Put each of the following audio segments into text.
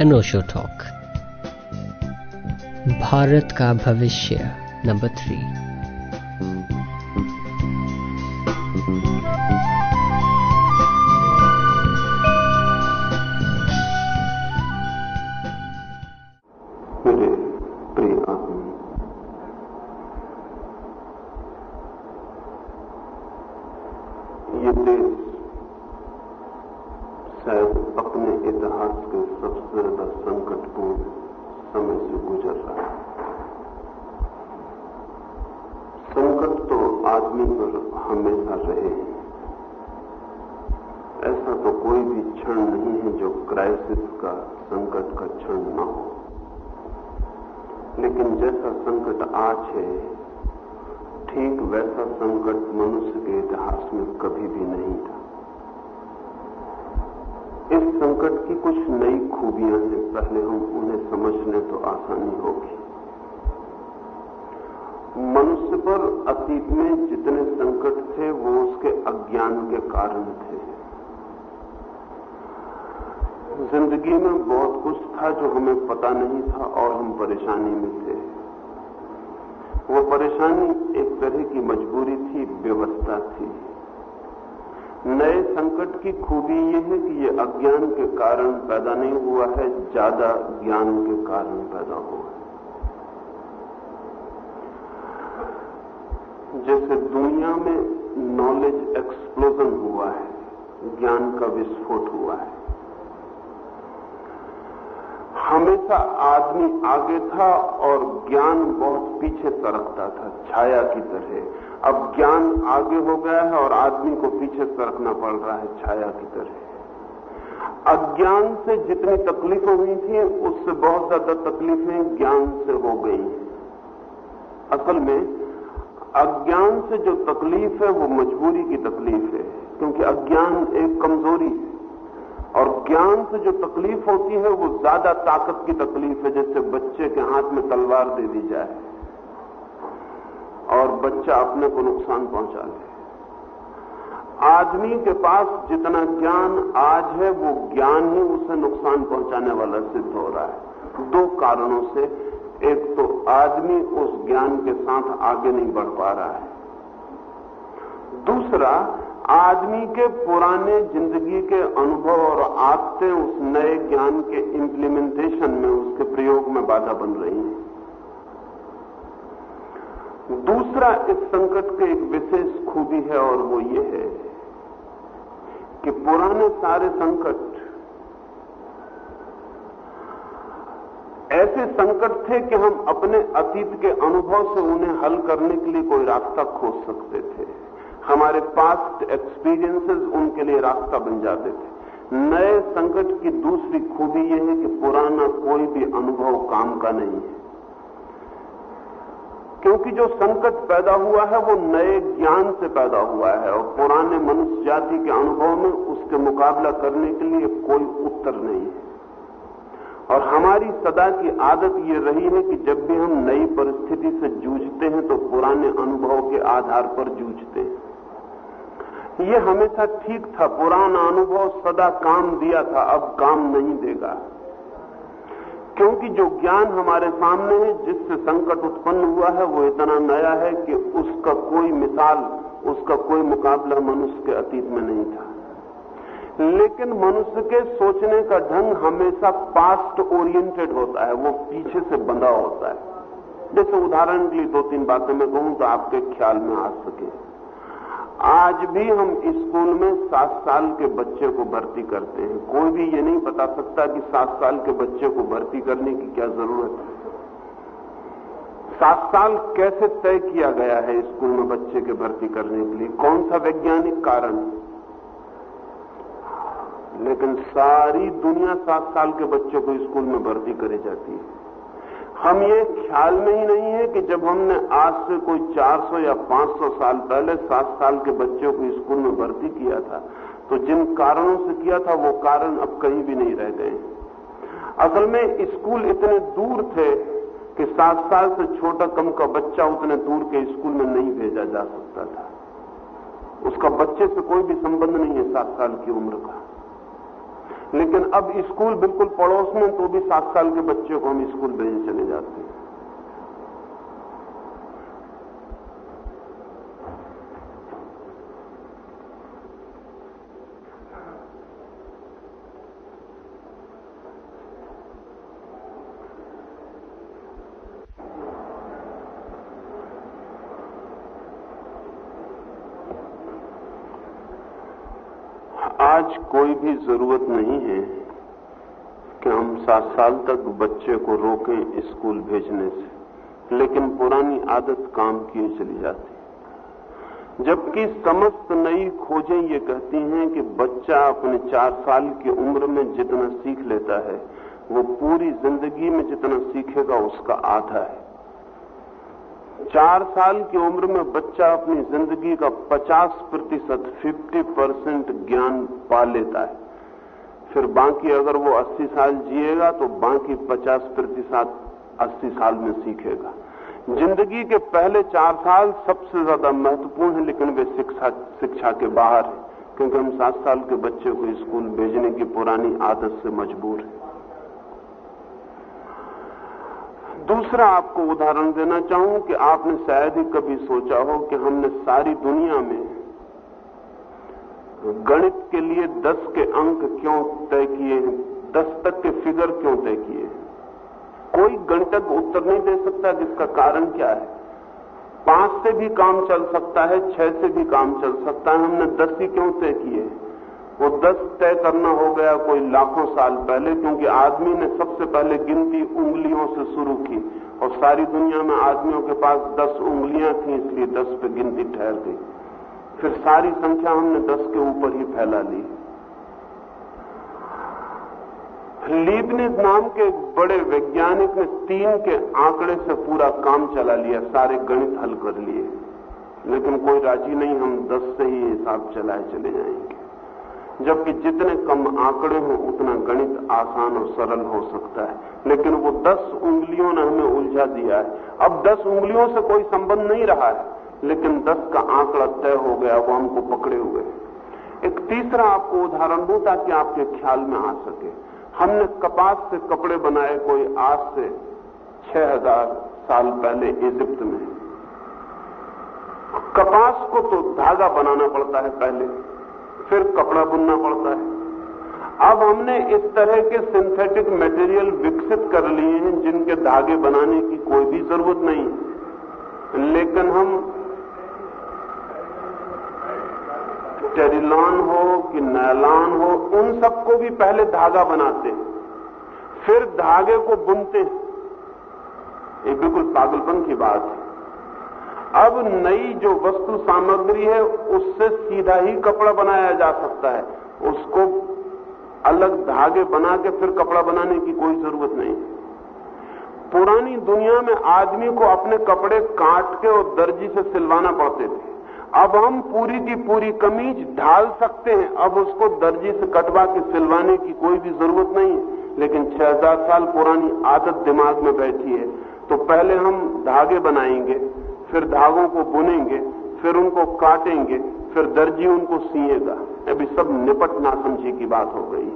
अनोशो talk Bharat का भविष्य number three ज़्यादा ज्ञान के कारण पैदा हुआ है जैसे दुनिया में नॉलेज एक्सप्लोजन हुआ है, ज्ञान का विस्फोट हुआ है। हमेशा आदमी आगे था और ज्ञान बहुत पीछे सरकता था, छाया की तरह। अब ज्ञान आगे हो गया है और आदमी को पीछे सरकना पड़ रहा है, छाया की तरह। अज्ञान से जितनी तकलीफें हुई थी, उससे बहुत ज़्यादा तकलीफें ज्ञान से हो गई। असल में, अज्ञान से जो तकलीफ़ है, वो मजबूरी की तकलीफ़ है, क्योंकि अज्ञान एक कमज़ोरी है। और ज्ञान से जो तकलीफ़ होती है, वो ज़्यादा ताकत की तकलीफ़ है जैसे बच्चे के हाथ में तलवार दे दी जाए और बच्चा अपने को नुकसान पहुँचा ले। आदमी के पास जितना ज्ञान आज है, वो ज्ञान ही उसे नुकसान पहुँचाने वाला सिद्ध हो रहा है। दो कारणों से। एक तो आदमी उस ज्ञान के साथ आगे नहीं बढ़ पा रहा है। दूसरा, आदमी के पुराने ज़िंदगी के अनुभव और आदतें उस नए ज्ञान के इम्प्लीमेंटेशन में, उसके प्रयोग में बाधा बन रही हैं। दूसरा, इस संकट के एक विशेष खूबी है और वो ये है कि पुराने सारे संकट, ऐसे संकट थे कि हम अपने अतीत के अनुभव से उन्हें हल करने के लिए कोई रास्ता खोज सकते थे। हमारे पास्ट एक्सपीरियंसेस उनके लिए रास्ता बन जाते थे। नए संकट की दूसरी खूबी यह है कि पुराना कोई भी अनुभव काम का नहीं है। क्योंकि जो संकट पैदा हुआ है, वो नए ज्ञान से पैदा हुआ है और पुराने मनुष्य जाति के अनुभव में उसके मुकाबला करने के लिए कोई उत्तर नहीं है। और हमारी सदा की आदत ये रही है कि जब भी हम नई परिस्थिति से जूझते हैं तो पुराने अनुभव के आधार पर जूझते हैं। ये हमेशा ठीक था, पुराना अनुभव सदा काम दिया था, अब काम नहीं देगा। क्योंकि जो ज्ञान हमारे सामने है, जिससे संकट उत्पन्न हुआ है, वो इतना नया है कि उसका कोई मिसाल, उसका कोई मुकाबला मनुष्य के अतीत में नहीं था। लेकिन मनुष्य के सोचने का ढंग हमेशा पास्ट ओरिएंटेड होता है, वो पीछे से बंधा होता है। जैसे उदाहरण के लिए दो तीन बातें मैं कहूँ तो आपके ख्याल में आ सके। आज भी हम स्कूल में सात साल के बच्चे को भर्ती करते हैं। कोई भी ये नहीं बता सकता कि सात साल के बच्चे को भर्ती करने की क्या ज़रूरत है। सात साल कैसे तय किया गया है स्कूल में बच्चे के भर्ती करने के लिए? कौन सा वैज्ञानिक कारण? लेकिन सारी दुनिया सात साल के बच्चों को स्कूल में भर्ती करी जाती है। हम ये ख्याल में ही नहीं है कि जब हमने आज से कोई 400 या 500 साल पहले सात साल के बच्चों को स्कूल में भर्ती किया था तो जिन कारणों से किया था, वो कारण अब कहीं भी नहीं रह गए। असल में स्कूल इतने दूर थे कि सात साल से छोटा कम का बच्चा उतने दूर के स्कूल में नहीं भेजा जा सकता था। उसका बच्चे से कोई भी संबंध नहीं है सात साल की उम्र का। लेकिन अब स्कूल बिल्कुल पड़ोस में तो भी सात साल के बच्चे को हम स्कूल भेजने चले जाते हैं आज कोई भी ज़रूरत नहीं है कि हम सात साल तक बच्चे को रोकें स्कूल भेजने से। लेकिन पुरानी आदत काम किए चली जाती है। जबकि समस्त नई खोजें ये कहती हैं कि बच्चा अपने चार साल की उम्र में जितना सीख लेता है, वो पूरी ज़िंदगी में जितना सीखेगा उसका आधा है। चार साल की उम्र में बच्चा अपनी ज़िंदगी का 50 प्रतिशत, फिफ्टी परसेंट ज्ञान पा लेता है। फिर बाकी अगर वो 80 साल जिएगा तो बाकी 50 प्रतिशत 80 साल में सीखेगा। ज़िंदगी के पहले चार साल सबसे ज़्यादा महत्वपूर्ण है, लेकिन वे शिक्षा शिक्षा के बाहर है, क्योंकि हम सात साल के बच्चे को स्कूल भेजने की पुरानी आदत से मजबूर है। दूसरा आपको उदाहरण देना चाहूँ कि आपने शायद ही कभी सोचा हो कि हमने सारी दुनिया में गणित के लिए दस के अंक क्यों तय किए हैं? दस तक के फिगर क्यों तय किए हैं? कोई गणितज्ञ उत्तर नहीं दे सकता जिसका कारण क्या है? पाँच से भी काम चल सकता है, छह से भी काम चल सकता है, हमने दस ही क्यों तय किए वो दस तय करना हो गया कोई लाखों साल पहले, क्योंकि आदमी ने सबसे पहले गिनती उंगलियों से शुरू की और सारी दुनिया में आदमियों के पास दस उंगलियाँ थी, इसलिए दस पे गिनती ठहर गई। फिर सारी संख्या हमने दस के ऊपर ही फैला ली। लीबनिज नाम के एक बड़े वैज्ञानिक ने तीन के आंकड़े से पूरा काम चला लिया, सारे गणित हल कर लिए। लेकिन कोई राज़ी नहीं, हम दस से ही हिसाब चलाए चले जाएँगे। जबकि जितने कम आंकड़े हों, उतना गणित आसान और सरल हो सकता है। लेकिन वो दस उंगलियों ने हमें उलझा दिया है। अब दस उंगलियों से कोई संबंध नहीं रहा है, लेकिन दस का आंकड़ा तय हो गया, वो हमको पकड़े हुए एक तीसरा आपको उदाहरण दूँ ताकि आपके ख्याल में आ सके। हमने कपास से कपड़े बनाए कोई आज से छह हज़ार साल पहले इजिप्त में। कपास को तो धागा बनाना पड़ता है पहले। फिर कपड़ा बुनना पड़ता है। अब हमने इस तरह के सिंथेटिक मटेरियल विकसित कर लिए हैं, जिनके धागे बनाने की कोई भी ज़रूरत नहीं। लेकिन हम टेरिलॉन हो कि नैलॉन हो, उन सबको भी पहले धागा बनाते हैं। फिर धागे को बुनते हैं। ये बिल्कुल पागलपन की बात है। अब नई जो वस्तु सामग्री है, उससे सीधा ही कपड़ा बनाया जा सकता है। उसको अलग धागे बना के फिर कपड़ा बनाने की कोई ज़रूरत नहीं। पुरानी दुनिया में आदमी को अपने कपड़े काट के और दर्जी से सिलवाना पड़ते थे। अब हम पूरी की पूरी कमीज ढाल सकते हैं। अब उसको दर्जी से कटवा के सिलवाने की कोई भी ज़रूरत नहीं है। लेकिन छह हज़ार साल पुरानी आदत दिमाग में बैठी है। तो पहले हम धागे बनाएँगे। फिर धागों को बुनेंगे, फिर उनको काटेंगे, फिर दर्जी उनको सीएगा। अभी सब निपट ना समझी की बात हो गई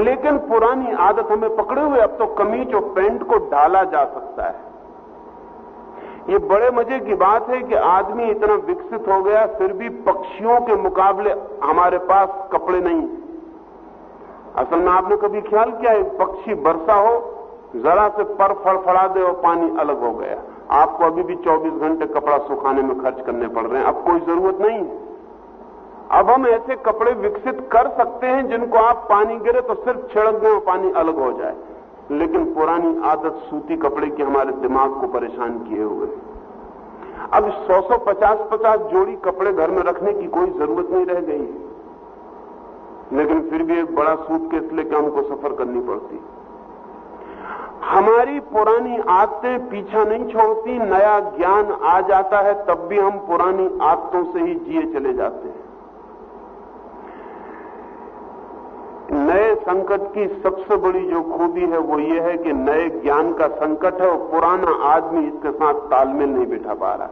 लेकिन पुरानी आदत हमें पकड़े हुए अब तो कमीज और पैंट को डाला जा सकता है। ये बड़े मज़े की बात है कि आदमी इतना विकसित हो गया, फिर भी पक्षियों के मुकाबले हमारे पास कपड़े नहीं असल में आपने कभी ख्याल किया एक पक्षी बरसा हो, जरा से पर फड़फड़ा दे और पानी अलग हो गया। आपको अभी भी 24 घंटे कपड़ा सुखाने में खर्च करने पड़ रहे हैं। अब कोई ज़रूरत नहीं। है अब हम ऐसे कपड़े विकसित कर सकते हैं जिनको आप पानी गिरे तो सिर्फ़ छिड़क दें और पानी अलग हो जाए। लेकिन पुरानी आदत सूती कपड़े की हमारे दिमाग को परेशान किए हुए अब 100 पचास पचास जोड़ी कपड़े घर में रखने की कोई ज़रूरत नहीं रह गई लेकिन फिर भी एक बड़ा सूटकेस लेकर हमको सफ़र करनी पड़ती हमारी पुरानी आदतें पीछा नहीं छोड़ती, नया ज्ञान आ जाता है, तब भी हम पुरानी आदतों से ही जिए चले जाते हैं। नए संकट की सबसे बड़ी जो खूबी है वो ये है कि नए ज्ञान का संकट है और पुराना आदमी इसके साथ तालमेल नहीं बिठा पा रहा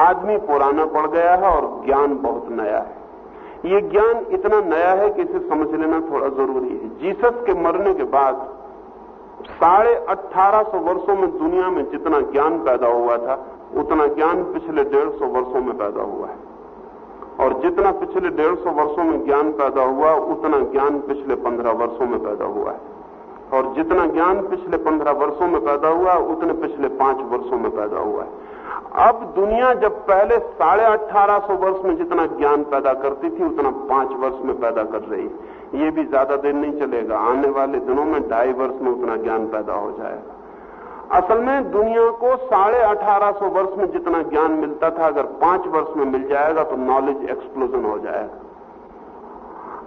आदमी पुराना पड़ गया है और ज्ञान बहुत नया है। ये ज्ञान इतना नया है कि इसे समझ लेना थोड़ा ज़रूरी है। जीसस के मरने के बाद साढ़े अट्ठारह सौ वर्षो में दुनिया में जितना ज्ञान पैदा हुआ था, उतना ज्ञान पिछले डेढ़ सौ वर्षो में पैदा हुआ है। और जितना पिछले डेढ़ सौ वर्षो में ज्ञान पैदा हुआ, उतना ज्ञान पिछले पंद्रह वर्षो में पैदा हुआ है। और जितना ज्ञान पिछले पंद्रह वर्षों में पैदा हुआ, उतने पिछले पाँच वर्षों में पैदा हुआ है। अब दुनिया जब पहले साढ़े अट्ठारह सौ वर्ष में जितना ज्ञान पैदा करती थी, उतना पाँच वर्ष में पैदा कर रही है। ये भी ज़्यादा देर नहीं चलेगा। आने वाले दिनों में ढाई वर्ष में उतना ज्ञान पैदा हो जाएगा। असल में दुनिया को साढ़े अठारह सौ वर्ष में जितना ज्ञान मिलता था, अगर पाँच वर्ष में मिल जाएगा तो नॉलेज एक्सप्लोजन हो जाएगा।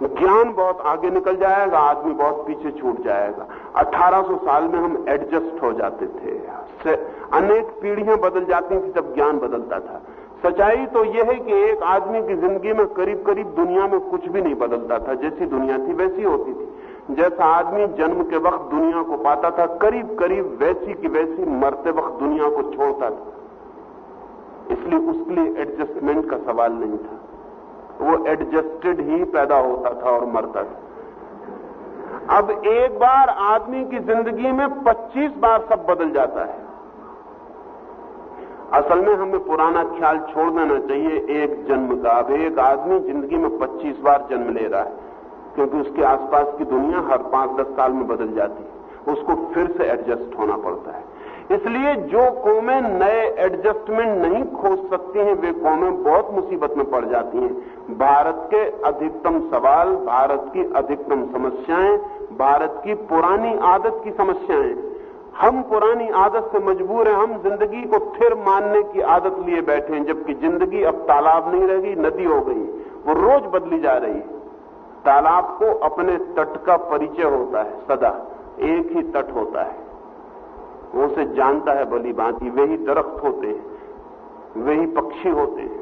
ज्ञान बहुत आगे निकल जाएगा, आदमी बहुत पीछे छूट जाएगा। 1800 साल में हम एडजस्ट हो जाते थे। अनेक पीढ़ियाँ बदल जाती थी जब ज्ञान बदलता था। सच्चाई तो यह है कि एक आदमी की ज़िंदगी में करीब करीब दुनिया में कुछ भी नहीं बदलता था, जैसी दुनिया थी वैसी होती थी। जैसा आदमी जन्म के वक्त दुनिया को पाता था करीब करीब वैसी की वैसी मरते वक्त दुनिया को छोड़ता था। इसलिए उसके लिए एडजस्टमेंट का सवाल नहीं था। वो एडजस्टेड ही पैदा होता था और मरता था। अब एक बार आदमी की ज़िंदगी में 25 बार सब बदल जाता है। असल में हमें पुराना ख्याल छोड़ देना चाहिए, एक जन्म का। अब एक आदमी ज़िंदगी में 25 बार जन्म ले रहा है, क्योंकि उसके आसपास की दुनिया हर पाँच दस साल में बदल जाती है। उसको फिर से एडजस्ट होना पड़ता है। इसलिए जो कौमें नए एडजस्टमेंट नहीं खोज सकती हैं, वे कौमें बहुत मुसीबत में पड़ जाती हैं। भारत के अधिकतम सवाल, भारत की अधिकतम समस्याएँ, भारत की पुरानी आदत की समस्याएँ। हम पुरानी आदत से मजबूर हैं, हम ज़िंदगी को फिर मानने की आदत लिए बैठे हैं, जबकि ज़िंदगी अब तालाब नहीं रहेगी नदी हो गई। वो रोज बदली जा रही है। तालाब को अपने तट का परिचय होता है, सदा। एक ही तट होता है। वो उसे जानता है भली भांति। वे ही दरख्त होते हैं। वे ही पक्षी होते हैं।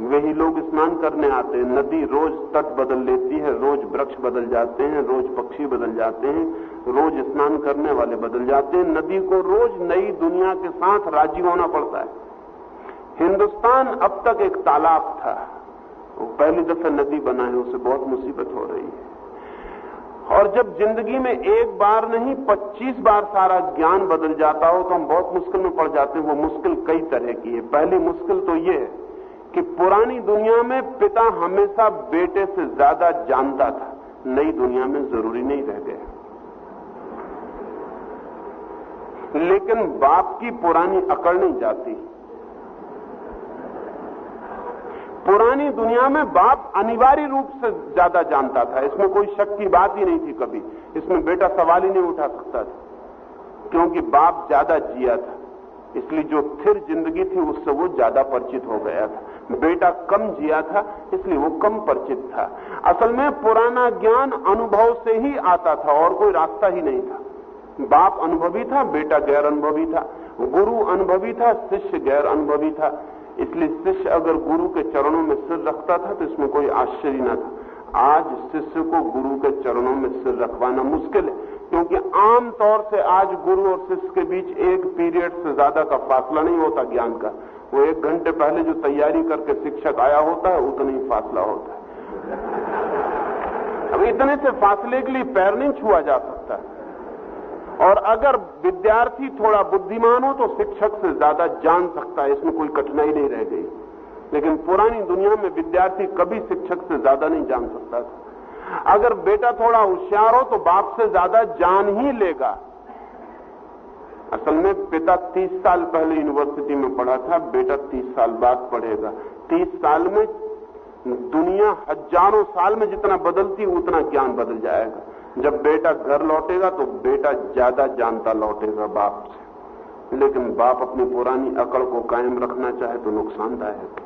वे ही लोग स्नान करने आते हैं। नदी रोज तट बदल लेती है, रोज वृक्ष बदल जाते हैं, रोज पक्षी बदल जाते हैं, रोज स्नान करने वाले बदल जाते हैं। नदी को रोज नई दुनिया के साथ राज़ी होना पड़ता है। हिंदुस्तान अब तक एक तालाब था। पहली दफे नदी बना है उसे बहुत मुसीबत हो रही है। और जब ज़िंदगी में एक बार नहीं 25 बार सारा ज्ञान बदल जाता हो तो हम बहुत मुश्किल में पड़ जाते हैं। वो मुश्किल कई तरह की है। पहली मुश्किल तो ये है कि पुरानी दुनिया में पिता हमेशा बेटे से ज़्यादा जानता था। नई दुनिया में ज़रूरी नहीं रह गया। लेकिन बाप की पुरानी अकड़ नहीं जाती। पुरानी दुनिया में बाप अनिवार्य रूप से ज़्यादा जानता था। इसमें कोई शक की बात ही नहीं थी कभी। इसमें बेटा सवाल ही नहीं उठा सकता था, क्योंकि बाप ज़्यादा जिया था। इसलिए जो स्थिर ज़िंदगी थी, उससे वो ज़्यादा परिचित हो गया था। बेटा कम जिया था, इसलिए वो कम परिचित था। असल में पुराना ज्ञान अनुभव से ही आता था, और कोई रास्ता ही नहीं था। बाप अनुभवी था, बेटा गैर अनुभवी था। गुरु अनुभवी था, शिष्य गैर अनुभवी था। इसलिए शिष्य अगर गुरु के चरणों में सिर रखता था तो इसमें कोई आश्चर्य न था। आज शिष्य को गुरु के चरणों में सिर रखवाना मुश्किल है, क्योंकि आम तौर से आज गुरु और शिष्य के बीच एक पीरियड से ज़्यादा का फासला नहीं होता ज्ञान का। वो एक घंटे पहले जो तैयारी करके शिक्षक आया होता है, उतना ही फासला होता है। अब इतने से फासले के लिए पैर नहीं छुआ जा सकता। और अगर विद्यार्थी थोड़ा बुद्धिमान हो तो शिक्षक से ज़्यादा जान सकता है, इसमें कोई कठिनाई नहीं रह गई। लेकिन पुरानी दुनिया में विद्यार्थी कभी शिक्षक से ज़्यादा नहीं जान सकता था। अगर बेटा थोड़ा होशियार हो तो बाप से ज़्यादा जान ही लेगा। असल में पिता 30 साल पहले यूनिवर्सिटी में पढ़ा था, बेटा 30 साल बाद पढ़ेगा। 30 साल में दुनिया हज़ारों साल में जितना बदलती, उतना ज्ञान बदल जाएगा। जब बेटा घर लौटेगा तो बेटा ज़्यादा जानता लौटेगा बाप से। लेकिन बाप अपनी पुरानी अकड़ को कायम रखना चाहे तो नुकसानदायक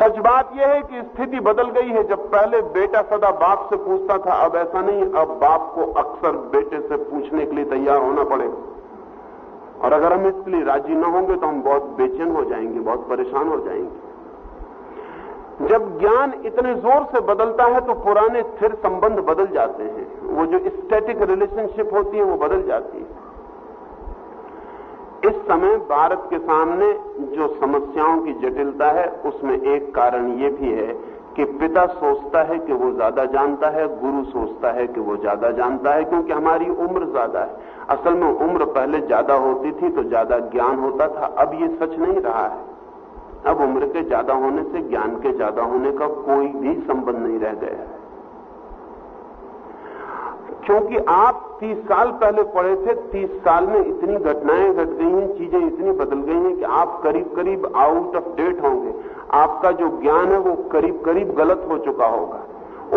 सच बात यह है कि स्थिति बदल गई है। जब पहले बेटा सदा बाप से पूछता था, अब ऐसा नहीं, अब बाप को अक्सर बेटे से पूछने के लिए तैयार होना पड़ेगा और अगर हम इसके लिए राज़ी न होंगे तो हम बहुत बेचैन हो जाएँगे, बहुत परेशान हो जाएँगे। जब ज्ञान इतने ज़ोर से बदलता है तो पुराने स्थिर संबंध बदल जाते हैं। वो जो स्टैटिक रिलेशनशिप होती है, वो बदल जाती है। इस समय भारत के सामने जो समस्याओं की जटिलता है, उसमें एक कारण ये भी है कि पिता सोचता है कि वो ज़्यादा जानता है, गुरु सोचता है कि वो ज़्यादा जानता है, क्योंकि हमारी उम्र ज़्यादा है। असल में उम्र पहले ज़्यादा होती थी तो ज़्यादा ज्ञान होता था, अब ये सच नहीं रहा है। अब उम्र के ज़्यादा होने से, ज्ञान के ज़्यादा होने का कोई भी संबंध नहीं रह गया क्योंकि आप तीस साल पहले पढ़े थे, तीस साल में इतनी घटनाएँ घट गई हैं, चीज़ें इतनी बदल गई हैं कि आप करीब करीब आउट ऑफ़ डेट होंगे। आपका जो ज्ञान है, वो करीब करीब गलत हो चुका होगा।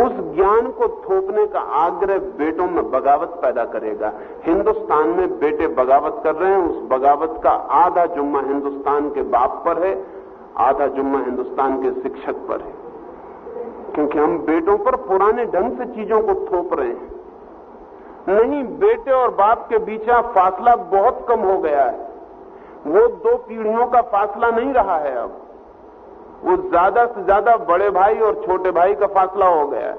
उस ज्ञान को थोपने का आग्रह बेटों में बगावत पैदा करेगा। हिंदुस्तान में बेटे बगावत कर रहे हैं, उस बगावत का आधा जुम्मा हिंदुस्तान के बाप पर है। आधा जुम्मा हिंदुस्तान के शिक्षक पर है। क्योंकि हम बेटों पर पुराने ढंग से चीज़ों को थोप रहे हैं। नहीं, बेटे और बाप के बीच फासला बहुत कम हो गया है। वो दो पीढ़ियों का फासला नहीं रहा है अब। वो ज़्यादा से ज़्यादा बड़े भाई और छोटे भाई का फासला हो गया है।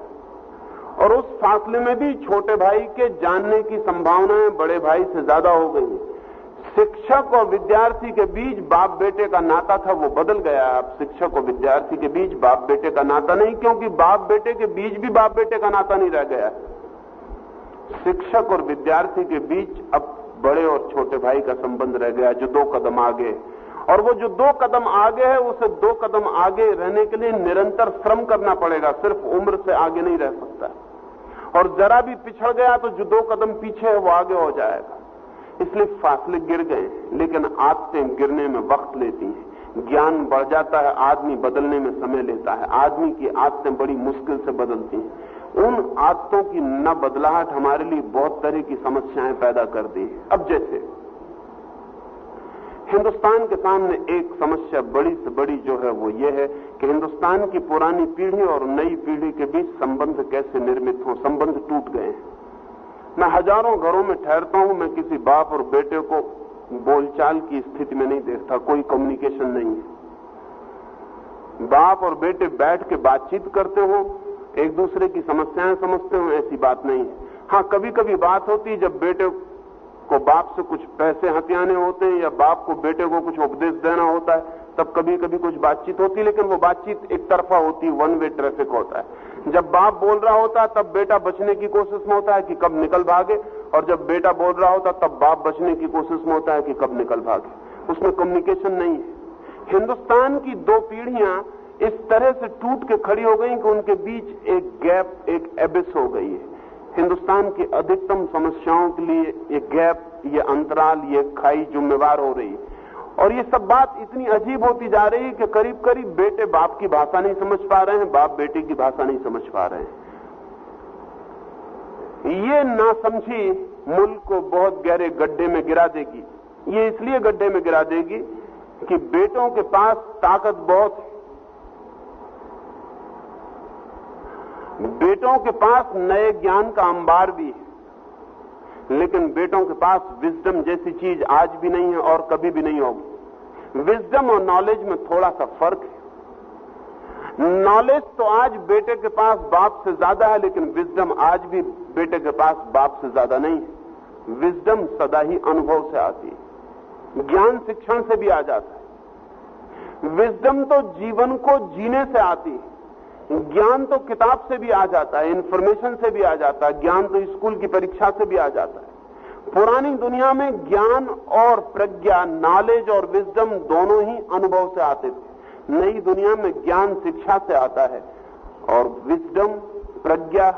और उस फासले में भी छोटे भाई के जानने की संभावनाएँ बड़े भाई से ज़्यादा हो गई शिक्षक और विद्यार्थी के बीच बाप बेटे का नाता था, वो बदल गया। अब शिक्षक और विद्यार्थी के बीच बाप बेटे का नाता नहीं, क्योंकि बाप बेटे के बीच भी बाप बेटे का नाता नहीं रह गया। शिक्षक और विद्यार्थी के बीच अब बड़े और छोटे भाई का संबंध रह गया, जो दो कदम आगे। और वो जो दो कदम आगे है, उसे दो कदम आगे रहने के लिए निरंतर श्रम करना पड़ेगा, सिर्फ़ उम्र से आगे नहीं रह सकता। और जरा भी पिछड़ गया तो जो दो कदम पीछे है, वो आगे हो जाएगा। इसलिए फासले गिर गए, लेकिन आदतें गिरने में वक्त लेती हैं। ज्ञान बढ़ जाता है, आदमी बदलने में समय लेता है। आदमी की आदतें बड़ी मुश्किल से बदलती हैं। उन आदतों की न बदलाहट हमारे लिए बहुत तरह की समस्याएँ पैदा कर दी है। अब जैसे, हिंदुस्तान के सामने एक समस्या बड़ी से बड़ी जो है वो ये है कि हिंदुस्तान की पुरानी पीढ़ी और नई पीढ़ी के बीच संबंध कैसे निर्मित हो, संबंध टूट गए मैं हज़ारों घरों में ठहरता हूँ, मैं किसी बाप और बेटे को बोलचाल की स्थिति में नहीं देखता, कोई कम्युनिकेशन नहीं है। बाप और बेटे बैठ के बातचीत करते हो, एक दूसरे की समस्याएँ समझते हो, ऐसी बात नहीं है। हाँ कभी कभी बात होती जब बेटे को बाप से कुछ पैसे हथियाने होते हैं या बाप को बेटे को कुछ उपदेश देना होता है तब कभी कभी कुछ बातचीत होती है लेकिन वो बातचीत एक तरफा होती वन वे ट्रैफ़िक होता है। जब बाप बोल रहा होता है तब बेटा बचने की कोशिश में होता है कि कब निकल भागे, और जब बेटा बोल रहा होता, तब बाप बचने की कोशिश में होता है कि कब निकल भागे। उसमें कम्युनिकेशन नहीं है। हिंदुस्तान की दो पीढ़ियाँ इस तरह से टूट के खड़ी हो गई कि उनके बीच एक गैप एक एबिस हो गई है। हिंदुस्तान की अधिकतम समस्याओं के लिए ये गैप ये अंतराल, ये खाई जिम्मेवार हो रही और ये सब बात इतनी अजीब होती जा रही है कि करीब करीब बेटे बाप की भाषा नहीं समझ पा रहे हैं, बाप बेटे की भाषा नहीं समझ पा रहे हैं। ये ना समझी मुल्क को बहुत गहरे गड्ढे में गिरा देगी। ये इसलिए गड्ढे में गिरा देगी कि बेटों के पास ताकत बहुत बेटों के पास नए ज्ञान का अंबार भी है। लेकिन बेटों के पास विजडम जैसी चीज़ आज भी नहीं है और कभी भी नहीं होगी। विजडम और नॉलेज में थोड़ा सा फ़र्क है। नॉलेज तो आज बेटे के पास बाप से ज़्यादा है, लेकिन विजडम आज भी बेटे के पास बाप से ज़्यादा नहीं है। विजडम सदा ही अनुभव से आती है। ज्ञान शिक्षण से भी आ जाता है। विजडम तो जीवन को जीने से आती है। ज्ञान तो किताब से भी आ जाता है इंफॉर्मेशन से भी आ जाता है, ज्ञान तो स्कूल की परीक्षा से भी आ जाता है। पुरानी दुनिया में ज्ञान और प्रज्ञा नॉलेज और विजडम दोनों ही अनुभव से आते थे। नई दुनिया में ज्ञान शिक्षा से आता है और विजडम प्रज्ञा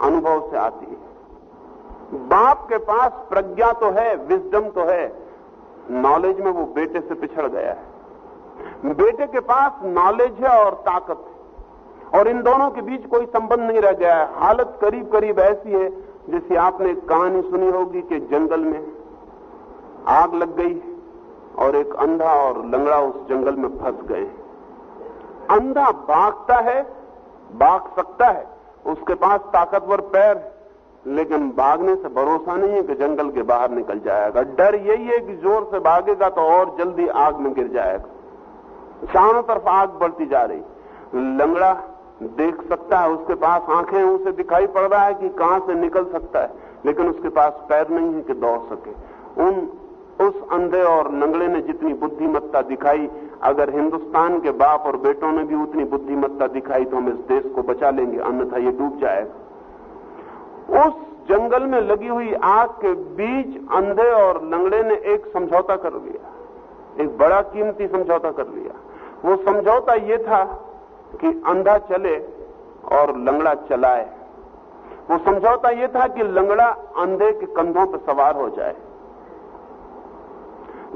अनुभव से आती है। बाप के पास प्रज्ञा तो है विजडम तो है नॉलेज में वो बेटे से पिछड़ गया है। बेटे के पास नॉलेज है और ताकत और इन दोनों के बीच कोई संबंध नहीं रह गया है। हालत करीब करीब ऐसी है, जैसे आपने कहानी सुनी होगी कि जंगल में आग लग गई और एक अंधा और लंगड़ा उस जंगल में फंस गए। अंधा भागता है, भाग सकता है, उसके पास ताकतवर पैर लेकिन भागने से भरोसा नहीं है कि जंगल के बाहर निकल जाएगा। डर यही है कि ज़ोर से भागेगा तो और जल्दी आग में गिर जाएगा। चारों तरफ़ आग बढ़ती जा रही। लंगड़ा देख सकता है, उसके पास आँखें हैं उसे दिखाई पड़ रहा है कि कहाँ से निकल सकता है। लेकिन उसके पास पैर नहीं है कि दौड़ सके। उन, उस अंधे और लंगड़े ने जितनी बुद्धिमत्ता दिखाई, अगर हिंदुस्तान के बाप और बेटों ने भी उतनी बुद्धिमत्ता दिखाई तो हम इस देश को बचा लेंगे, अन्यथा ये डूब जाएगा। उस जंगल में लगी हुई आग के बीच अंधे और लंगड़े ने एक समझौता कर लिया। एक बड़ा कीमती समझौता कर लिया। वो समझौता ये था कि अंधा चले और लंगड़ा चलाए। वो समझौता ये था कि लंगड़ा अंधे के कंधों पर सवार हो जाए।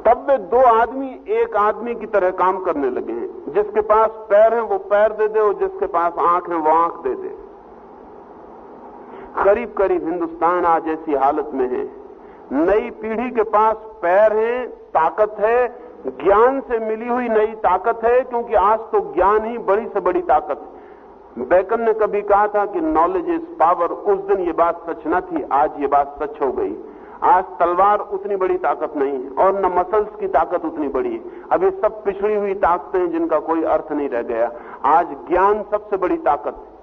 तब वे दो आदमी एक आदमी की तरह काम करने लगे हैं। जिसके पास पैर हैं, वो पैर दे दे, और जिसके पास आँख है, वो आँख दे दे। करीब करीब हिंदुस्तान आज ऐसी हालत में है। नई पीढ़ी के पास पैर हैं, ताकत है ज्ञान से मिली हुई नई ताकत है, क्योंकि आज तो ज्ञान ही बड़ी से बड़ी ताकत है। बैकन ने कभी कहा था कि नॉलेज इज़ पावर उस दिन ये बात सच न थी, आज ये बात सच हो गई। आज तलवार उतनी बड़ी ताकत नहीं है, और न मसल्स की ताकत उतनी बड़ी है। अब ये सब पिछड़ी हुई ताकतें हैं, जिनका कोई अर्थ नहीं रह गया। आज ज्ञान सबसे बड़ी ताकत है।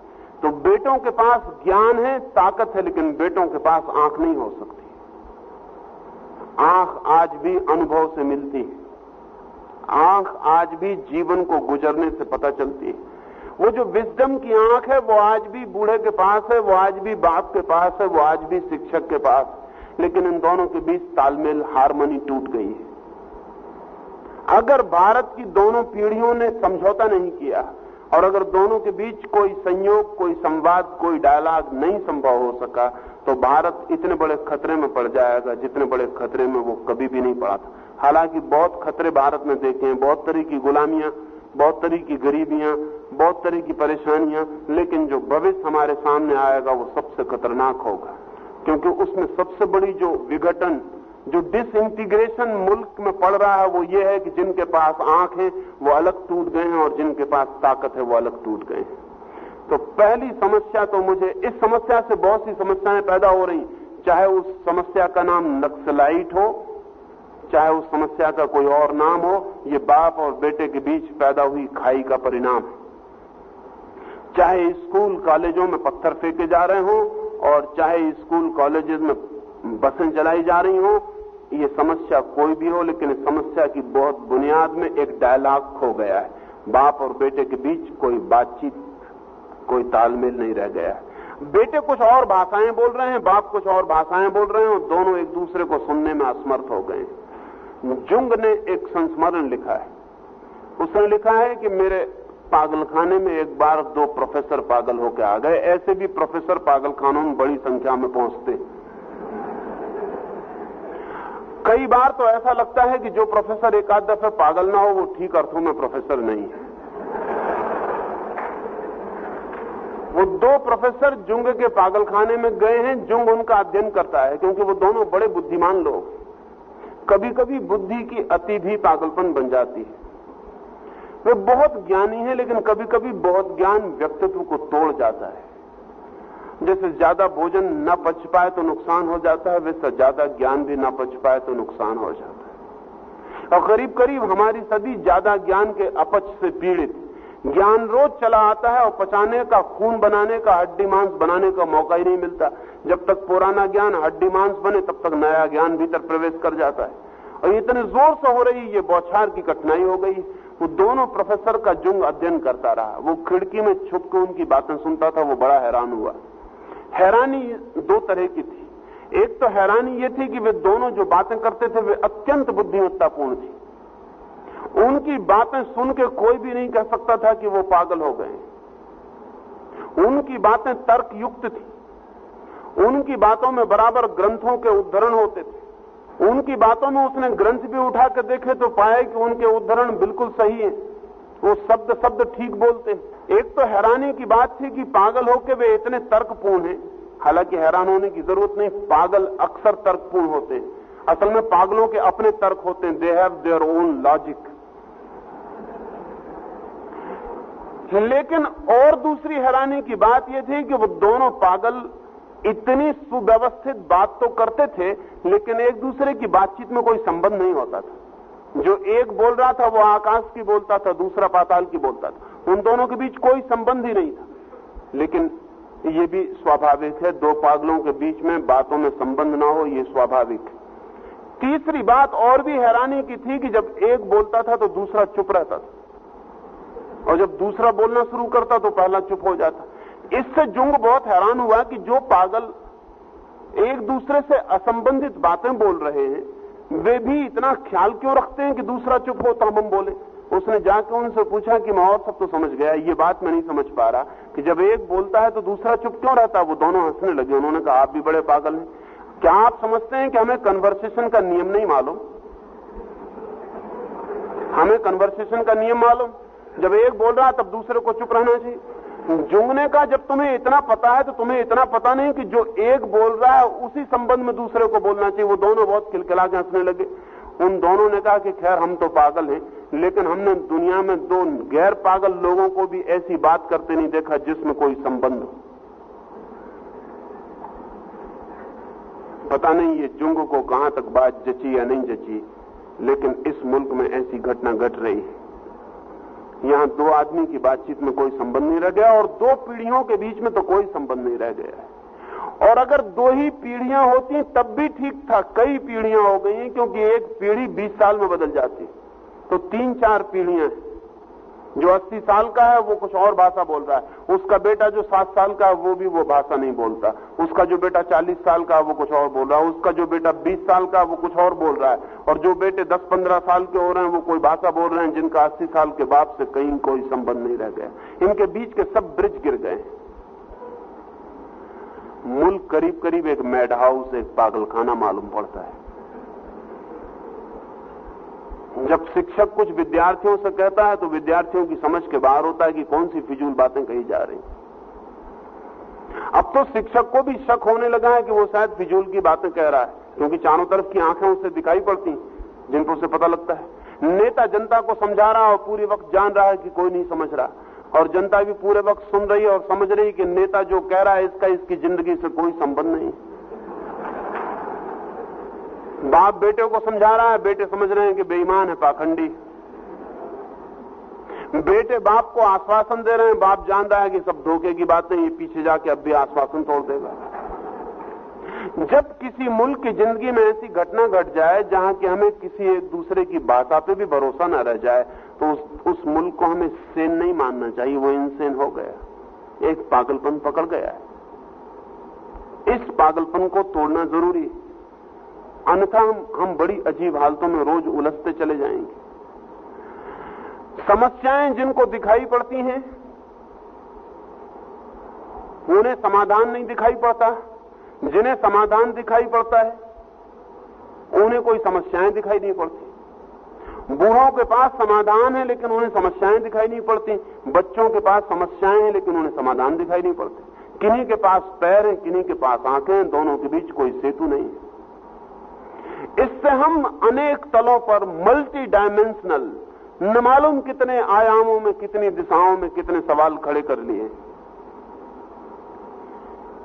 तो बेटों के पास ज्ञान है, ताकत है, लेकिन बेटों के पास आँख नहीं हो सकती। आँख आज भी अनुभव से मिलती है। आँख आज भी जीवन को गुजरने से पता चलती है। वो जो विजडम की आँख है, वो आज भी बूढ़े के पास है, वो आज भी बाप के पास है, वो आज भी शिक्षक के पास। लेकिन इन दोनों के बीच तालमेल, हारमोनी टूट गई है। अगर भारत की दोनों पीढ़ियों ने समझौता नहीं किया, और अगर दोनों के बीच कोई संयोग, कोई संवाद, कोई डायलॉग नहीं संभव हो सका तो भारत इतने बड़े खतरे में पड़ जाएगा जितने बड़े खतरे में वो कभी भी नहीं पड़ा था। हालाँकि बहुत खतरे भारत में देखे हैं, बहुत तरह की गुलामियाँ, बहुत तरह की गरीबियाँ, बहुत तरह की परेशानियाँ, लेकिन जो भविष्य हमारे सामने आएगा वो सबसे खतरनाक होगा। क्योंकि उसमें सबसे बड़ी जो विघटन, जो डिसइंटीग्रेशन मुल्क में पड़ रहा है, वो ये है कि जिनके पास आँख है, वो अलग टूट गए हैं, और जिनके पास ताकत है, वो अलग टूट गए हैं। तो पहली समस्या तो मुझे, इस समस्या से बहुत सी समस्याएँ पैदा हो रही। चाहे उस समस्या का नाम नक्सलाइट हो चाहे उस समस्या का कोई और नाम हो, ये बाप और बेटे के बीच पैदा हुई खाई का परिणाम है। चाहे स्कूल कॉलेजों में पत्थर फेंके जा रहे हों, और चाहे स्कूल कॉलेजेस में बसें चलाई जा रही हों, ये समस्या कोई भी हो, लेकिन समस्या की बहुत बुनियाद में एक डायलॉग खो गया है। बाप और बेटे के बीच कोई बातचीत, कोई तालमेल नहीं रह गया है। बेटे कुछ और भाषाएँ बोल रहे हैं, बाप कुछ और भाषाएँ बोल रहे हैं, और दोनों एक दूसरे को सुनने में असमर्थ हो गए जुंग ने एक संस्मरण लिखा है। उसने लिखा है कि मेरे पागलखाने में एक बार दो प्रोफेसर पागल होकर आ गए। ऐसे भी प्रोफेसर पागलखानों में बड़ी संख्या में पहुँचते। कई बार तो ऐसा लगता है कि जो प्रोफेसर एक आध दफे पागल ना हो, वो ठीक अर्थों में प्रोफेसर नहीं। है वो दो प्रोफेसर जुंग के पागलखाने में गए हैं। जुंग उनका अध्ययन करता है, क्योंकि वो दोनों बड़े बुद्धिमान लोग। कभी कभी बुद्धि की अति भी पागलपन बन जाती है। वे बहुत ज्ञानी है, लेकिन कभी कभी बहुत ज्ञान व्यक्तित्व को तोड़ जाता है। जैसे ज़्यादा भोजन न पच पाए तो नुकसान हो जाता है, वैसे ज़्यादा ज्ञान भी न पच पाए तो नुकसान हो जाता है। और करीब करीब हमारी सदी ज़्यादा ज्ञान के अपच से पीड़ित ज्ञान रोज चला आता है और पचाने का खून बनाने का, हड्डी मांस बनाने का मौका ही नहीं मिलता। जब तक पुराना ज्ञान हड्डी मांस बने, तब तक नया ज्ञान भीतर प्रवेश कर जाता है। और इतने ज़ोर से हो रही ये बौछार की कठिनाई हो गई। वो दोनों प्रोफेसर का जुंग अध्ययन करता रहा। वो खिड़की में छुप के उनकी बातें सुनता था, वो बड़ा हैरान हुआ। हैरानी दो तरह की थी। एक तो हैरानी ये थी कि वे दोनों जो बातें करते थे, वे अत्यंत बुद्धिमत्तापूर्ण थी। उनकी बातें सुन के कोई भी नहीं कह सकता था कि वो पागल हो गए। उनकी बातें तर्क युक्त थी। उनकी बातों में बराबर ग्रंथों के उद्धरण होते थे। उनकी बातों में उसने ग्रंथ भी उठा कर देखे तो पाए कि उनके उद्धरण बिल्कुल सही है। वो शब्द शब्द ठीक बोलते हैं। एक तो हैरानी की बात थी कि पागल होकर वे इतने तर्कपूर्ण हैं। हालाँकि हैरान होने की ज़रूरत नहीं, पागल अक्सर तर्कपूर्ण होते हैं। असल में पागलों के अपने तर्क होते हैं। They have their own logic लेकिन और दूसरी हैरानी की बात यह थी कि वो दोनों पागल इतनी सुव्यवस्थित बात तो करते थे, लेकिन एक दूसरे की बातचीत में कोई संबंध नहीं होता था। जो एक बोल रहा था, वो आकाश की बोलता था, दूसरा पाताल की बोलता था। उन दोनों के बीच कोई संबंध ही नहीं था। लेकिन ये भी स्वाभाविक है, दो पागलों के बीच में बातों में संबंध ना हो, ये स्वाभाविक है। तीसरी बात और भी हैरानी की थी कि जब एक बोलता था तो दूसरा चुप रहता था। और जब दूसरा बोलना शुरू करता तो पहला चुप हो जाता। इससे जुंग बहुत हैरान हुआ कि जो पागल एक दूसरे से असंबंधित बातें बोल रहे हैं, वे भी इतना ख्याल क्यों रखते हैं कि दूसरा चुप हो तब हम बोले? उसने जाकर उनसे पूछा कि मैं और सब तो समझ गया, ये बात मैं नहीं समझ पा रहा कि जब एक बोलता है तो दूसरा चुप क्यों रहता है? वो दोनों हंसने लगे। उन्होंने कहा, आप भी बड़े पागल हैं। क्या आप समझते हैं कि हमें कन्वर्सेशन का नियम नहीं मालूम? हमें कन्वर्सेशन का नियम मालूम? जब एक बोल रहा तब दूसरे को चुप रहना चाहिए। जुंगने का जब तुम्हें इतना पता है तो तुम्हें इतना पता नहीं कि जो एक बोल रहा है, उसी संबंध में दूसरे को बोलना चाहिए। वो दोनों बहुत खिलखिला के हंसने लगे। उन दोनों ने कहा कि, खैर, हम तो पागल हैं, लेकिन हमने दुनिया में दो गैर पागल लोगों को भी ऐसी बात करते नहीं देखा जिसमें कोई संबंध हो। पता नहीं ये जुंग को कहाँ तक बात जची या नहीं जची, लेकिन इस मुल्क में ऐसी घटना घट रही है। यहाँ दो आदमी की बातचीत में कोई संबंध नहीं रह गया और दो पीढ़ियों के बीच में तो कोई संबंध नहीं रह गया। है और अगर दो ही पीढ़ियाँ होती, तब भी ठीक था। कई पीढ़ियाँ हो गई क्योंकि एक पीढ़ी 20 साल में बदल जाती। तो तीन चार पीढ़ियाँ जो 80 साल का है, वो कुछ और भाषा बोल रहा है। उसका बेटा जो सात साल का है, वो भी वो भाषा नहीं बोलता। उसका जो बेटा 40 साल का है, वो कुछ और बोल रहा है। उसका जो बेटा 20 साल का है, वो कुछ और बोल रहा है। और जो बेटे 10-15 साल के हो रहे हैं, वो कोई भाषा बोल रहे हैं, जिनका 80 साल के बाप से कहीं कोई संबंध नहीं रह गया। इनके बीच के सब ब्रिज गिर गए मुल्क करीब करीब एक मेड हाउस एक पागलखाना मालूम पड़ता है। जब शिक्षक कुछ विद्यार्थियों से कहता है तो विद्यार्थियों की समझ के बाहर होता है कि कौन सी फिजूल बातें कही जा रही अब तो शिक्षक को भी शक होने लगा है कि वो शायद फिजूल की बातें कह रहा है, क्योंकि चारों तरफ़ की आँखें उसे दिखाई पड़ती जिनको उसे पता लगता है। नेता जनता को समझा रहा और पूरे वक्त जान रहा है कि कोई नहीं समझ रहा। और जनता भी पूरे वक्त सुन रही है और समझ रही है कि नेता जो कह रहा है, इसका इसकी ज़िंदगी से कोई संबंध नहीं। बाप बेटे को समझा रहा है बेटे समझ रहे हैं कि बेईमान है पाखंडी। बेटे बाप को आश्वासन दे रहे हैं बाप जान रहा है कि सब धोखे की बातें ये पीछे जाके अब भी आश्वासन तोड़ देगा। जब किसी मुल्क की ज़िंदगी में ऐसी घटना घट गट जाए जहाँ कि हमें किसी एक दूसरे की भाषा पे भी भरोसा न रह जाए तो उस, उस मुल्क को हमें सेन नहीं मानना चाहिए वो इनसेन हो गया। एक पागलपन पकड़ गया है। इस पागलपन को तोड़ना ज़रूरी है। अन्यथा हम, हम बड़ी अजीब हालतों में रोज उलझते चले जाएँगे। समस्याएँ जिनको दिखाई पड़ती हैं उन्हें समाधान नहीं दिखाई पड़ता। जिन्हें समाधान दिखाई पड़ता है उन्हें कोई समस्याएँ दिखाई नहीं पड़ती। बूढ़ों के पास समाधान है लेकिन उन्हें समस्याएँ दिखाई नहीं पड़ती। बच्चों के पास समस्याएँ हैं लेकिन उन्हें समाधान दिखाई नहीं पड़ते। किन्हीं के पास पैर हैं किन्हीं के पास आँखें हैं दोनों के बीच कोई सेतु नहीं है। इससे हम अनेक तलों पर मल्टी डायमेंशनल न मालूम कितने आयामों में, कितनी दिशाओं में, कितने सवाल खड़े कर लिए।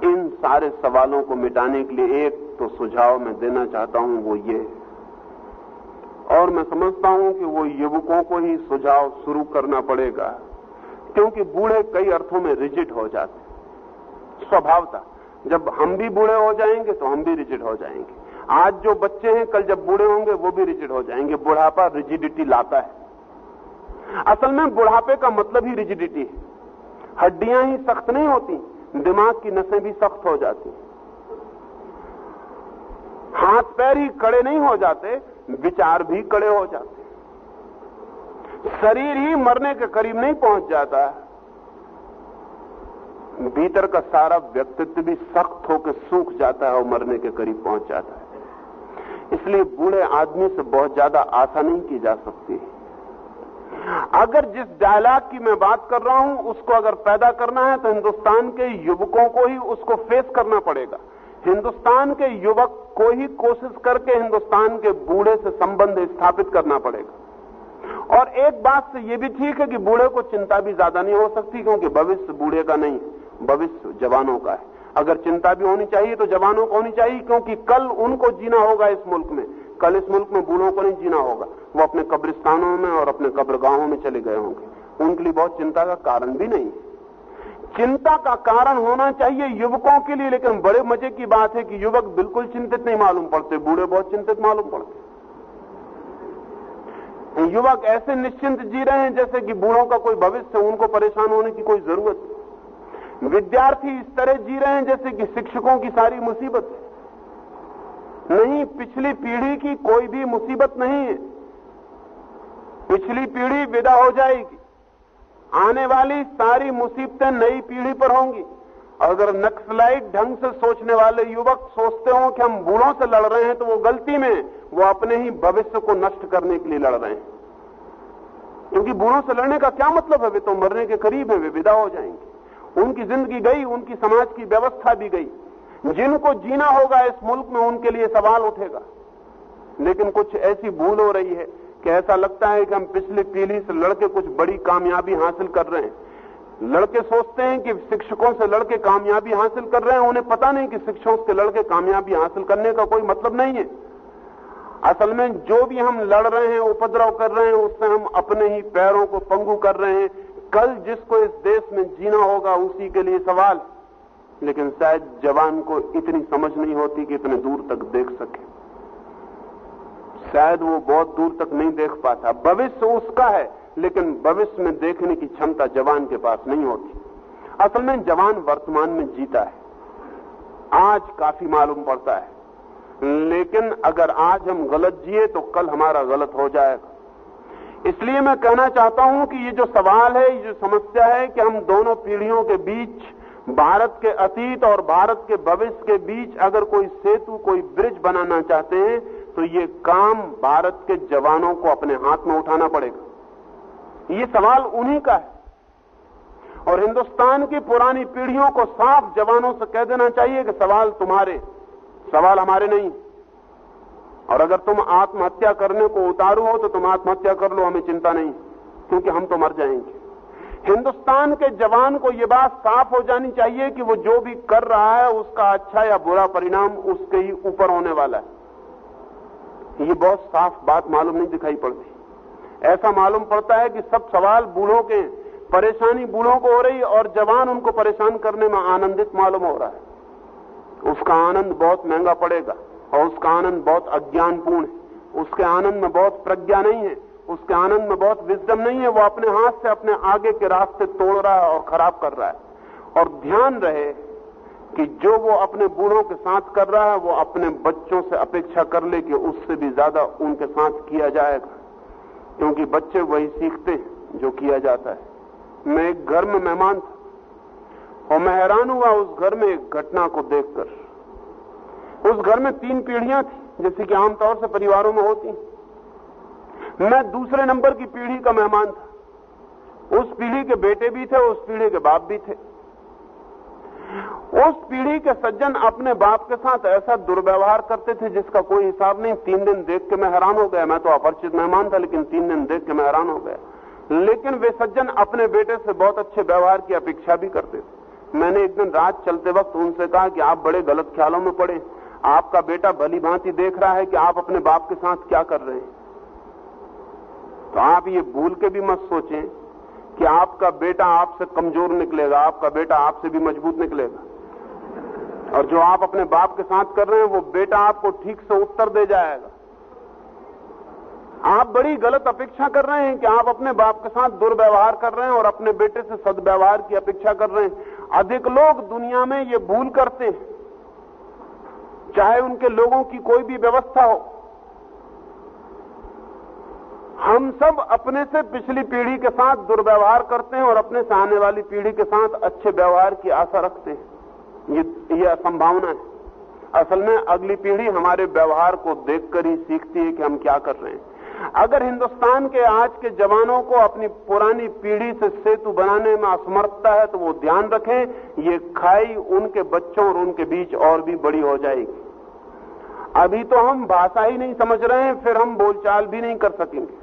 इन सारे सवालों को मिटाने के लिए एक तो सुझाव मैं देना चाहता हूँ, वो ये। और मैं समझता हूँ कि वो युवकों को ही सुझाव शुरू करना पड़ेगा, क्योंकि बूढ़े कई अर्थों में रिजिट हो जाते स्वभावता, जब हम भी बूढ़े हो जाएँगे तो हम भी रिजिट हो जाएँगे। आज जो बच्चे हैं, कल जब बूढ़े होंगे, वो भी रिजिड हो जाएँगे। बुढ़ापा रिजिडिटी लाता है। असल में बुढ़ापे का मतलब ही रिजिडिटी है। हड्डियाँ ही सख्त नहीं होती, दिमाग की नसें भी सख्त हो जाती। हाथ पैर ही कड़े नहीं हो जाते, विचार भी कड़े हो जाते। शरीर ही मरने के करीब नहीं पहुँच जाता। भीतर का सारा व्यक्तित्व भी सख्त होकर सूख जाता है और मरने के करीब पहुँच जाता है। इसलिए बूढ़े आदमी से बहुत ज़्यादा आशा नहीं की जा सकती अगर जिस डायलॉग की मैं बात कर रहा हूँ, उसको अगर पैदा करना है तो हिंदुस्तान के युवकों को ही उसको फेस करना पड़ेगा। हिंदुस्तान के युवक को ही कोशिश करके हिंदुस्तान के बूढ़े से संबंध स्थापित करना पड़ेगा। और एक बात से यह भी ठीक है कि बूढ़े को चिंता भी ज़्यादा नहीं हो सकती, क्योंकि भविष्य बूढ़े का नहीं, भविष्य जवानों का है। अगर चिंता भी होनी चाहिए तो जवानों को होनी चाहिए, क्योंकि कल उनको जीना होगा इस मुल्क में। कल इस मुल्क में बूढ़ों को नहीं जीना होगा। वो अपने कब्रिस्तानों में और अपने कब्रगाहों में चले गए होंगे। उनके लिए बहुत चिंता का कारण भी नहीं। चिंता का कारण होना चाहिए युवकों के लिए, लेकिन बड़े मज़े की बात है कि युवक बिल्कुल चिंतित नहीं मालूम पड़ते, बूढ़े बहुत चिंतित मालूम पड़ते। युवक ऐसे निश्चिंत जी रहे हैं जैसे कि बूढ़ों का कोई भविष्य उनको परेशान होने की कोई ज़रूरत नहीं विद्यार्थी इस तरह जी रहे हैं जैसे कि शिक्षकों की सारी मुसीबत। नहीं, पिछली पीढ़ी की कोई भी मुसीबत नहीं है। पिछली पीढ़ी विदा हो जाएगी। आने वाली सारी मुसीबतें नई पीढ़ी पर होंगी। अगर नक्सलाइट ढंग से सोचने वाले युवक सोचते हो कि हम बूढ़ों से लड़ रहे हैं तो वो गलती में वो अपने ही भविष्य को नष्ट करने के लिए लड़ रहे हैं। क्योंकि बूढ़ों से लड़ने का क्या मतलब है? वे तो मरने के करीब है, वे विदा हो जाएँगे। उनकी ज़िंदगी गई, उनकी समाज की व्यवस्था भी गई। जिनको जीना होगा इस मुल्क में, उनके लिए सवाल उठेगा। लेकिन कुछ ऐसी भूल हो रही है कि ऐसा लगता है कि हम पिछली पीढ़ी से लड़के कुछ बड़ी कामयाबी हासिल कर रहे हैं। लड़के सोचते हैं कि शिक्षकों से लड़के कामयाबी हासिल कर रहे हैं, उन्हें पता नहीं कि शिक्षकों से लड़के कामयाबी हासिल करने का कोई मतलब नहीं है। असल में जो भी हम लड़ रहे हैं, उपद्रव कर रहे हैं, उससे हम अपने ही पैरों को पंगु कर रहे हैं। कल जिसको इस देश में जीना होगा, उसी के लिए सवाल। लेकिन शायद जवान को इतनी समझ नहीं होती कि इतने दूर तक देख सके। शायद वो बहुत दूर तक नहीं देख पाता। भविष्य उसका है, लेकिन भविष्य में देखने की क्षमता जवान के पास नहीं होती। असल में जवान वर्तमान में जीता है। आज काफ़ी मालूम पड़ता है। लेकिन अगर आज हम गलत जिए तो कल हमारा गलत हो जाएगा। इसलिए मैं कहना चाहता हूँ कि ये जो सवाल है, ये जो समस्या है कि हम दोनों पीढ़ियों के बीच, भारत के अतीत और भारत के भविष्य के बीच अगर कोई सेतु, कोई ब्रिज बनाना चाहते हैं तो ये काम भारत के जवानों को अपने हाथ में उठाना पड़ेगा। ये सवाल उन्हीं का है। और हिंदुस्तान की पुरानी पीढ़ियों को साफ़ जवानों से कह देना चाहिए कि सवाल तुम्हारे, सवाल हमारे नहीं। और अगर तुम आत्महत्या करने को उतारू हो तो तुम आत्महत्या कर लो, हमें चिंता नहीं, क्योंकि हम तो मर जाएँगे। हिंदुस्तान के जवान को यह बात साफ़ हो जानी चाहिए कि वो जो भी कर रहा है, उसका अच्छा या बुरा परिणाम उसके ही ऊपर होने वाला है। ये बहुत साफ़ बात मालूम नहीं दिखाई पड़ती। ऐसा मालूम पड़ता है कि सब सवाल बूढ़ों के परेशानी बूढ़ों को हो रही और जवान उनको परेशान करने में आनंदित मालूम हो रहा है। उसका आनंद बहुत महँगा पड़ेगा। और उसका आनंद बहुत अज्ञानपूर्ण है। उसके आनंद में बहुत प्रज्ञा नहीं है। उसके आनंद में बहुत विजडम नहीं है। वो अपने हाथ से अपने आगे के रास्ते तोड़ रहा है और खराब कर रहा है। और ध्यान रहे कि जो वो अपने बूढ़ों के साथ कर रहा है, वो अपने बच्चों से अपेक्षा कर ले कि उससे भी ज़्यादा उनके साथ किया जाएगा। क्योंकि बच्चे वही सीखते हैं जो किया जाता है। मैं एक घर में मेहमान था और मैं हैरान हुआ उस घर में एक घटना को देखकर। उस घर में तीन पीढ़ियाँ थी, जैसे कि आमतौर से परिवारों में होती मैं दूसरे नंबर की पीढ़ी का मेहमान था। उस पीढ़ी के बेटे भी थे, उस पीढ़ी के बाप भी थे। उस पीढ़ी के सज्जन अपने बाप के साथ ऐसा दुर्व्यवहार करते थे, जिसका कोई हिसाब नहीं। तीन दिन देख के मैं हैरान हो गया। मैं तो अपरिचित मेहमान था, लेकिन तीन दिन देख के मैं हैरान हो गया। लेकिन वे सज्जन अपने बेटे से बहुत अच्छे व्यवहार की अपेक्षा भी करते थे। मैंने एक दिन रात चलते वक्त उनसे कहा कि आप बड़े गलत ख्यालों में पड़े आपका बेटा भली भांति देख रहा है कि आप अपने बाप के साथ क्या कर रहे हैं। तो आप ये भूल के भी मत सोचें कि आपका बेटा आपसे कमज़ोर निकलेगा, आपका बेटा आपसे भी मज़बूत निकलेगा। और जो आप अपने बाप के साथ कर रहे हैं, वो बेटा आपको ठीक से उत्तर दे जाएगा। आप बड़ी गलत अपेक्षा कर रहे हैं कि आप अपने बाप के साथ दुर्व्यवहार कर रहे हैं और अपने बेटे से सदव्यवहार की अपेक्षा कर रहे हैं। अधिक लोग दुनिया में ये भूल करते हैं। चाहे उनके लोगों की कोई भी व्यवस्था हो, हम सब अपने से पिछली पीढ़ी के साथ दुर्व्यवहार करते हैं और अपने से आने वाली पीढ़ी के साथ अच्छे व्यवहार की आशा रखते हैं। ये ये असंभावना है। असल में अगली पीढ़ी हमारे व्यवहार को देखकर ही सीखती है कि हम क्या कर रहे हैं। अगर हिंदुस्तान के आज के जवानों को अपनी पुरानी पीढ़ी से सेतु बनाने में असमर्थता है तो वो ध्यान रखें, ये खाई उनके बच्चों और उनके बीच और भी बड़ी हो जाएगी। अभी तो हम भाषा ही नहीं समझ रहे हैं, फिर हम बोलचाल भी नहीं कर सकेंगे।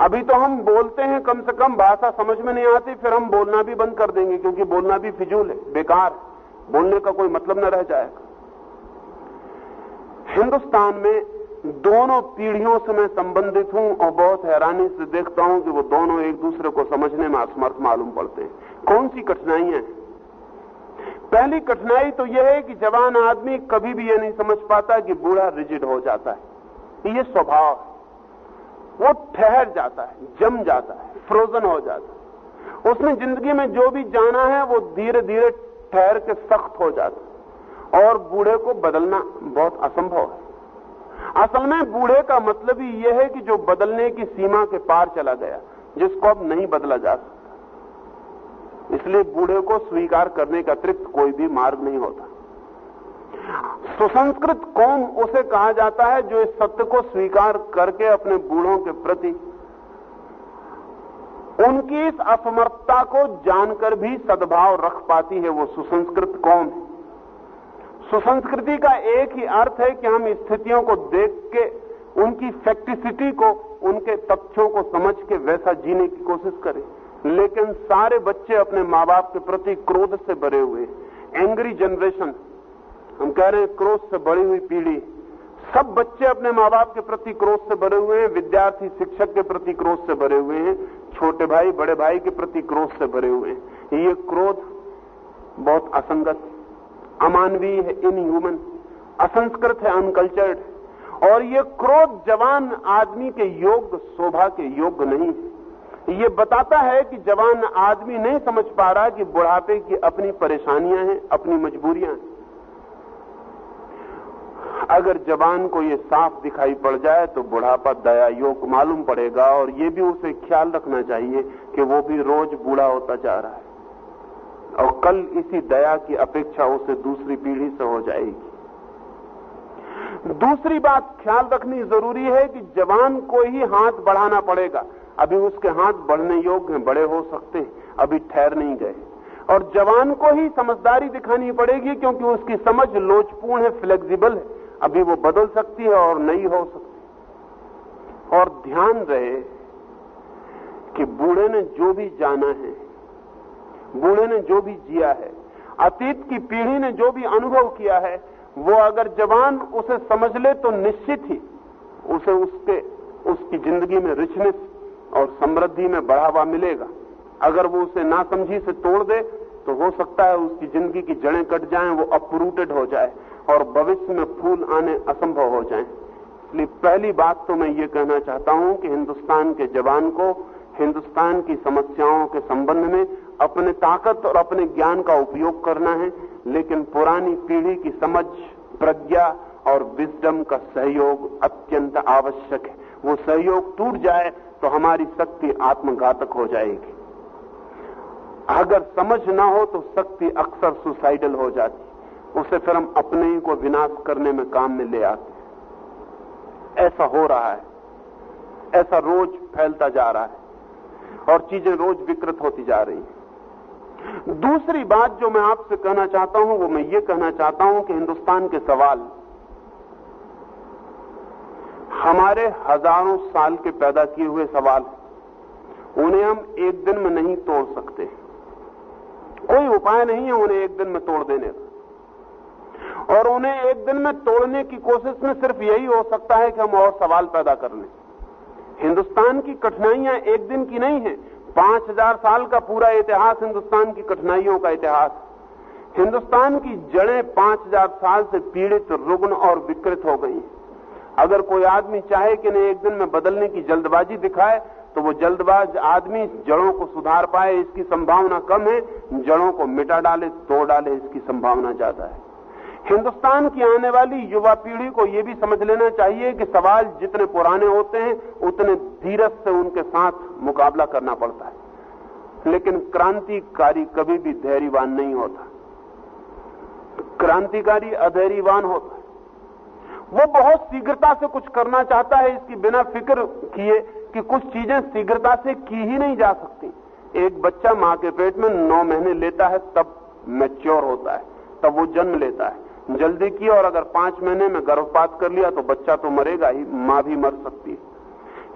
अभी तो हम बोलते हैं, कम से कम भाषा समझ में नहीं आती, फिर हम बोलना भी बंद कर देंगे, क्योंकि बोलना भी फिजूल है, बेकार बोलने का कोई मतलब न रह जाएगा। हिंदुस्तान में दोनों पीढ़ियों से मैं संबंधित हूँ और बहुत हैरानी से देखता हूँ कि वो दोनों एक दूसरे को समझने में असमर्थ मालूम पड़ते हैं। कौन सी कठिनाइयाँ हैं? पहली कठिनाई तो यह है कि जवान आदमी कभी भी यह नहीं समझ पाता कि बूढ़ा रिजिड हो जाता है। ये स्वभाव है। वो ठहर जाता है, जम जाता है फ्रोजन हो जाता है। उसने ज़िंदगी में जो भी जाना है, वो धीरे धीरे ठहर के सख्त हो जाता है। और बूढ़े को बदलना बहुत असंभव है। असल में बूढ़े का मतलब ही यह है कि जो बदलने की सीमा के पार चला गया, जिसको अब नहीं बदला जा सकता। इसलिए बूढ़े को स्वीकार करने का अतिरिक्त कोई भी मार्ग नहीं होता। सुसंस्कृत कौम उसे कहा जाता है जो इस सत्य को स्वीकार करके अपने बूढ़ों के प्रति उनकी इस असमर्थता को जानकर भी सद्भाव रख पाती है वो सुसंस्कृत कौम। सुसंस्कृति का एक ही अर्थ है कि हम स्थितियों को देख के, उनकी फैक्टिसिटी को, उनके तथ्यों को समझ के वैसा जीने की कोशिश करें। लेकिन सारे बच्चे अपने माँ बाप के प्रति क्रोध से भरे हुए एंग्री जनरेशन हम कह रहे हैं क्रोध से बड़ी हुई पीढ़ी। सब बच्चे अपने माँ बाप के प्रति क्रोध से भरे हुए हैं, विद्यार्थी, शिक्षक के प्रति क्रोध से भरे हुए हैं, छोटे भाई, बड़े भाई के प्रति क्रोध से भरे हुए हैं। ये क्रोध बहुत असंगत अमानवीय है इनह्यूमन असंस्कृत है अनकल्चर्ड और ये क्रोध जवान आदमी के योग्य शोभा के योग्य नहीं है। ये बताता है कि जवान आदमी नहीं समझ पा रहा कि बुढ़ापे की अपनी परेशानियाँ हैं, अपनी मजबूरियाँ हैं। अगर जवान को ये साफ़ दिखाई पड़ जाए तो बुढ़ापा दया योग मालूम पड़ेगा और ये भी उसे ख्याल रखना चाहिए कि वो भी रोज बूढ़ा होता जा रहा है। और कल इसी दया की अपेक्षा उसे दूसरी पीढ़ी से हो जाएगी। दूसरी बात ख्याल रखनी ज़रूरी है कि जवान को ही हाथ बढ़ाना पड़ेगा। अभी उसके हाथ बढ़ने योग्य हैं, बड़े हो सकते हैं, अभी ठहर नहीं गए। और जवान को ही समझदारी दिखानी पड़ेगी क्योंकि उसकी समझ लोचपूर्ण है फ्लेक्सिबल है। अभी वो बदल सकती है और नहीं हो सकती। और ध्यान रहे कि बूढ़े ने जो भी जाना है बूढ़े ने जो भी जिया है, अतीत की पीढ़ी ने जो भी अनुभव किया है, वो अगर जवान उसे समझ ले तो निश्चित ही उसे उसके, उसकी ज़िंदगी में रिचनेस और समृद्धि में बढ़ावा मिलेगा। अगर वो उसे ना समझी से तोड़ दे तो हो सकता है उसकी ज़िंदगी की जड़ें कट जाएँ, वो अपरूटेड हो जाए और भविष्य में फूल आने असंभव हो जाएँ। इसलिए पहली बात तो मैं ये कहना चाहता हूँ कि हिंदुस्तान के जवान को, हिंदुस्तान की समस्याओं के संबंध में अपने ताकत और अपने ज्ञान का उपयोग करना है, लेकिन पुरानी पीढ़ी की समझ, प्रज्ञा और विजडम का सहयोग अत्यंत आवश्यक है। वो सहयोग टूट जाए तो हमारी शक्ति आत्मघातक हो जाएगी। अगर समझ ना हो तो शक्ति अक्सर सुसाइडल हो जाती उसे फिर हम अपने ही को विनाश करने में काम में ले आते ऐसा हो रहा है। ऐसा रोज फैलता जा रहा है। और चीज़ें रोज विकृत होती जा रही हैं। दूसरी बात जो मैं आपसे कहना चाहता हूँ, वो मैं ये कहना चाहता हूँ कि हिंदुस्तान के सवाल, हमारे हज़ारों साल के पैदा किए हुए सवाल उन्हें हम एक दिन में नहीं तोड़ सकते। कोई उपाय नहीं है उन्हें एक दिन में तोड़ देने का। और उन्हें एक दिन में तोड़ने की कोशिश में सिर्फ़ यही हो सकता है कि हम और सवाल पैदा कर लें। हिंदुस्तान की कठिनाइयाँ एक दिन की नहीं है पाँच हज़ार साल का पूरा इतिहास हिंदुस्तान की कठिनाइयों का इतिहास। हिंदुस्तान की जड़ें पाँच हज़ार साल से पीड़ित, रुग्ण और विकृत हो गई अगर कोई आदमी चाहे कि नहीं एक दिन में बदलने की जल्दबाजी दिखाए तो वो जल्दबाज आदमी जड़ों को सुधार पाए, इसकी संभावना कम है। जड़ों को मिटा डाले, तोड़ डाले, इसकी संभावना ज़्यादा है। हिंदुस्तान की आने वाली युवा पीढ़ी को यह भी समझ लेना चाहिए कि सवाल जितने पुराने होते हैं, उतने धीरज से उनके साथ मुकाबला करना पड़ता है। लेकिन क्रांतिकारी कभी भी धैर्यवान नहीं होता। क्रांतिकारी अधैर्यवान होता है। वो बहुत शीघ्रता से कुछ करना चाहता है, इसकी बिना फ़िक्र किए कि कुछ चीज़ें शीघ्रता से की ही नहीं जा सकती। एक बच्चा माँ के पेट में नौ महीने लेता है, तब मैच्योर होता है, तब वो जन्म लेता है। जल्दी की और अगर पाँच महीने में गर्भपात कर लिया तो बच्चा तो मरेगा ही, माँ भी मर सकती है।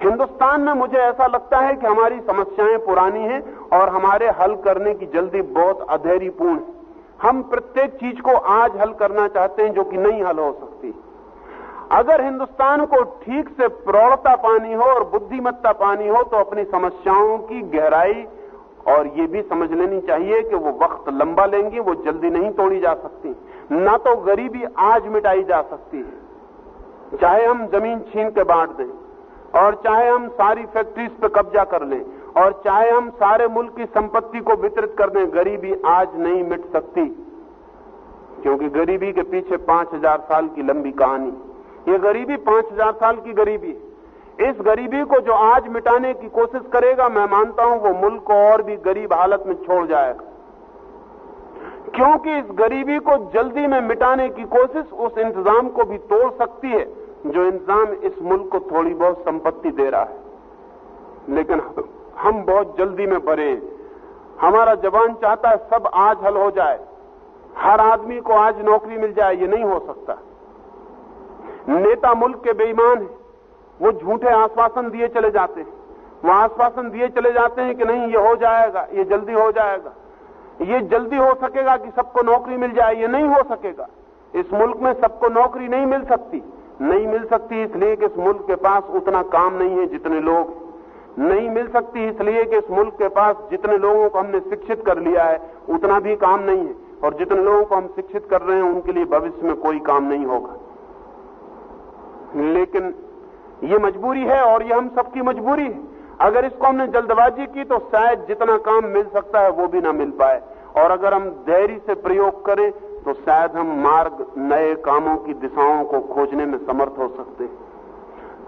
हिंदुस्तान में मुझे ऐसा लगता है कि हमारी समस्याएँ पुरानी हैं और हमारे हल करने की जल्दी बहुत अधैर्यपूर्ण हम प्रत्येक चीज़ को आज हल करना चाहते हैं जो कि नहीं हल हो सकती। अगर हिंदुस्तान को ठीक से प्रौढ़ता पानी हो और बुद्धिमत्ता पानी हो तो अपनी समस्याओं की गहराई और ये भी समझ लेनी चाहिए कि वो वक्त लंबा लेंगी, वो जल्दी नहीं तोड़ी जा सकती। ना तो गरीबी आज मिटाई जा सकती है। चाहे हम ज़मीन छीन के बांट दें, और चाहे हम सारी फैक्ट्रीज पर कब्जा कर लें, और चाहे हम सारे मुल्क की संपत्ति को वितरित कर दें, गरीबी आज नहीं मिट सकती। क्योंकि गरीबी के पीछे पाँच हज़ार साल की लंबी कहानी। ये गरीबी पाँच हज़ार साल की गरीबी है। इस गरीबी को जो आज मिटाने की कोशिश करेगा, मैं मानता हूँ वो मुल्क को और भी गरीब हालत में छोड़ जाएगा। क्योंकि इस गरीबी को जल्दी में मिटाने की कोशिश उस इंतज़ाम को भी तोड़ सकती है, जो इंतज़ाम इस मुल्क को थोड़ी बहुत संपत्ति दे रहा है। लेकिन हम बहुत जल्दी में भरे हमारा जवान चाहता है सब आज हल हो जाए। हर आदमी को आज नौकरी मिल जाए, ये नहीं हो सकता। नेता मुल्क के बेईमान है। वो झूठे आश्वासन दिए चले जाते हैं। वो आश्वासन दिए चले जाते हैं कि नहीं, ये हो जाएगा, ये जल्दी हो जाएगा। ये जल्दी हो सकेगा कि सबको नौकरी मिल जाए, ये नहीं हो सकेगा। इस मुल्क में सबको नौकरी नहीं मिल सकती। नहीं मिल सकती इसलिए कि इस मुल्क के पास उतना काम नहीं है जितने लोग। नहीं मिल सकती इसलिए कि इस मुल्क के पास जितने लोगों को हमने शिक्षित कर लिया है, उतना भी काम नहीं है। और जितने लोगों को हम शिक्षित कर रहे हैं, उनके लिए भविष्य में कोई काम नहीं होगा। लेकिन ये मजबूरी है और ये हम सबकी मजबूरी है। अगर इसको हमने जल्दबाजी की तो शायद जितना काम मिल सकता है वो भी ना मिल पाए। और अगर हम धैर्य से प्रयोग करें तो शायद हम मार्ग नए कामों की दिशाओं को खोजने में समर्थ हो सकते हैं।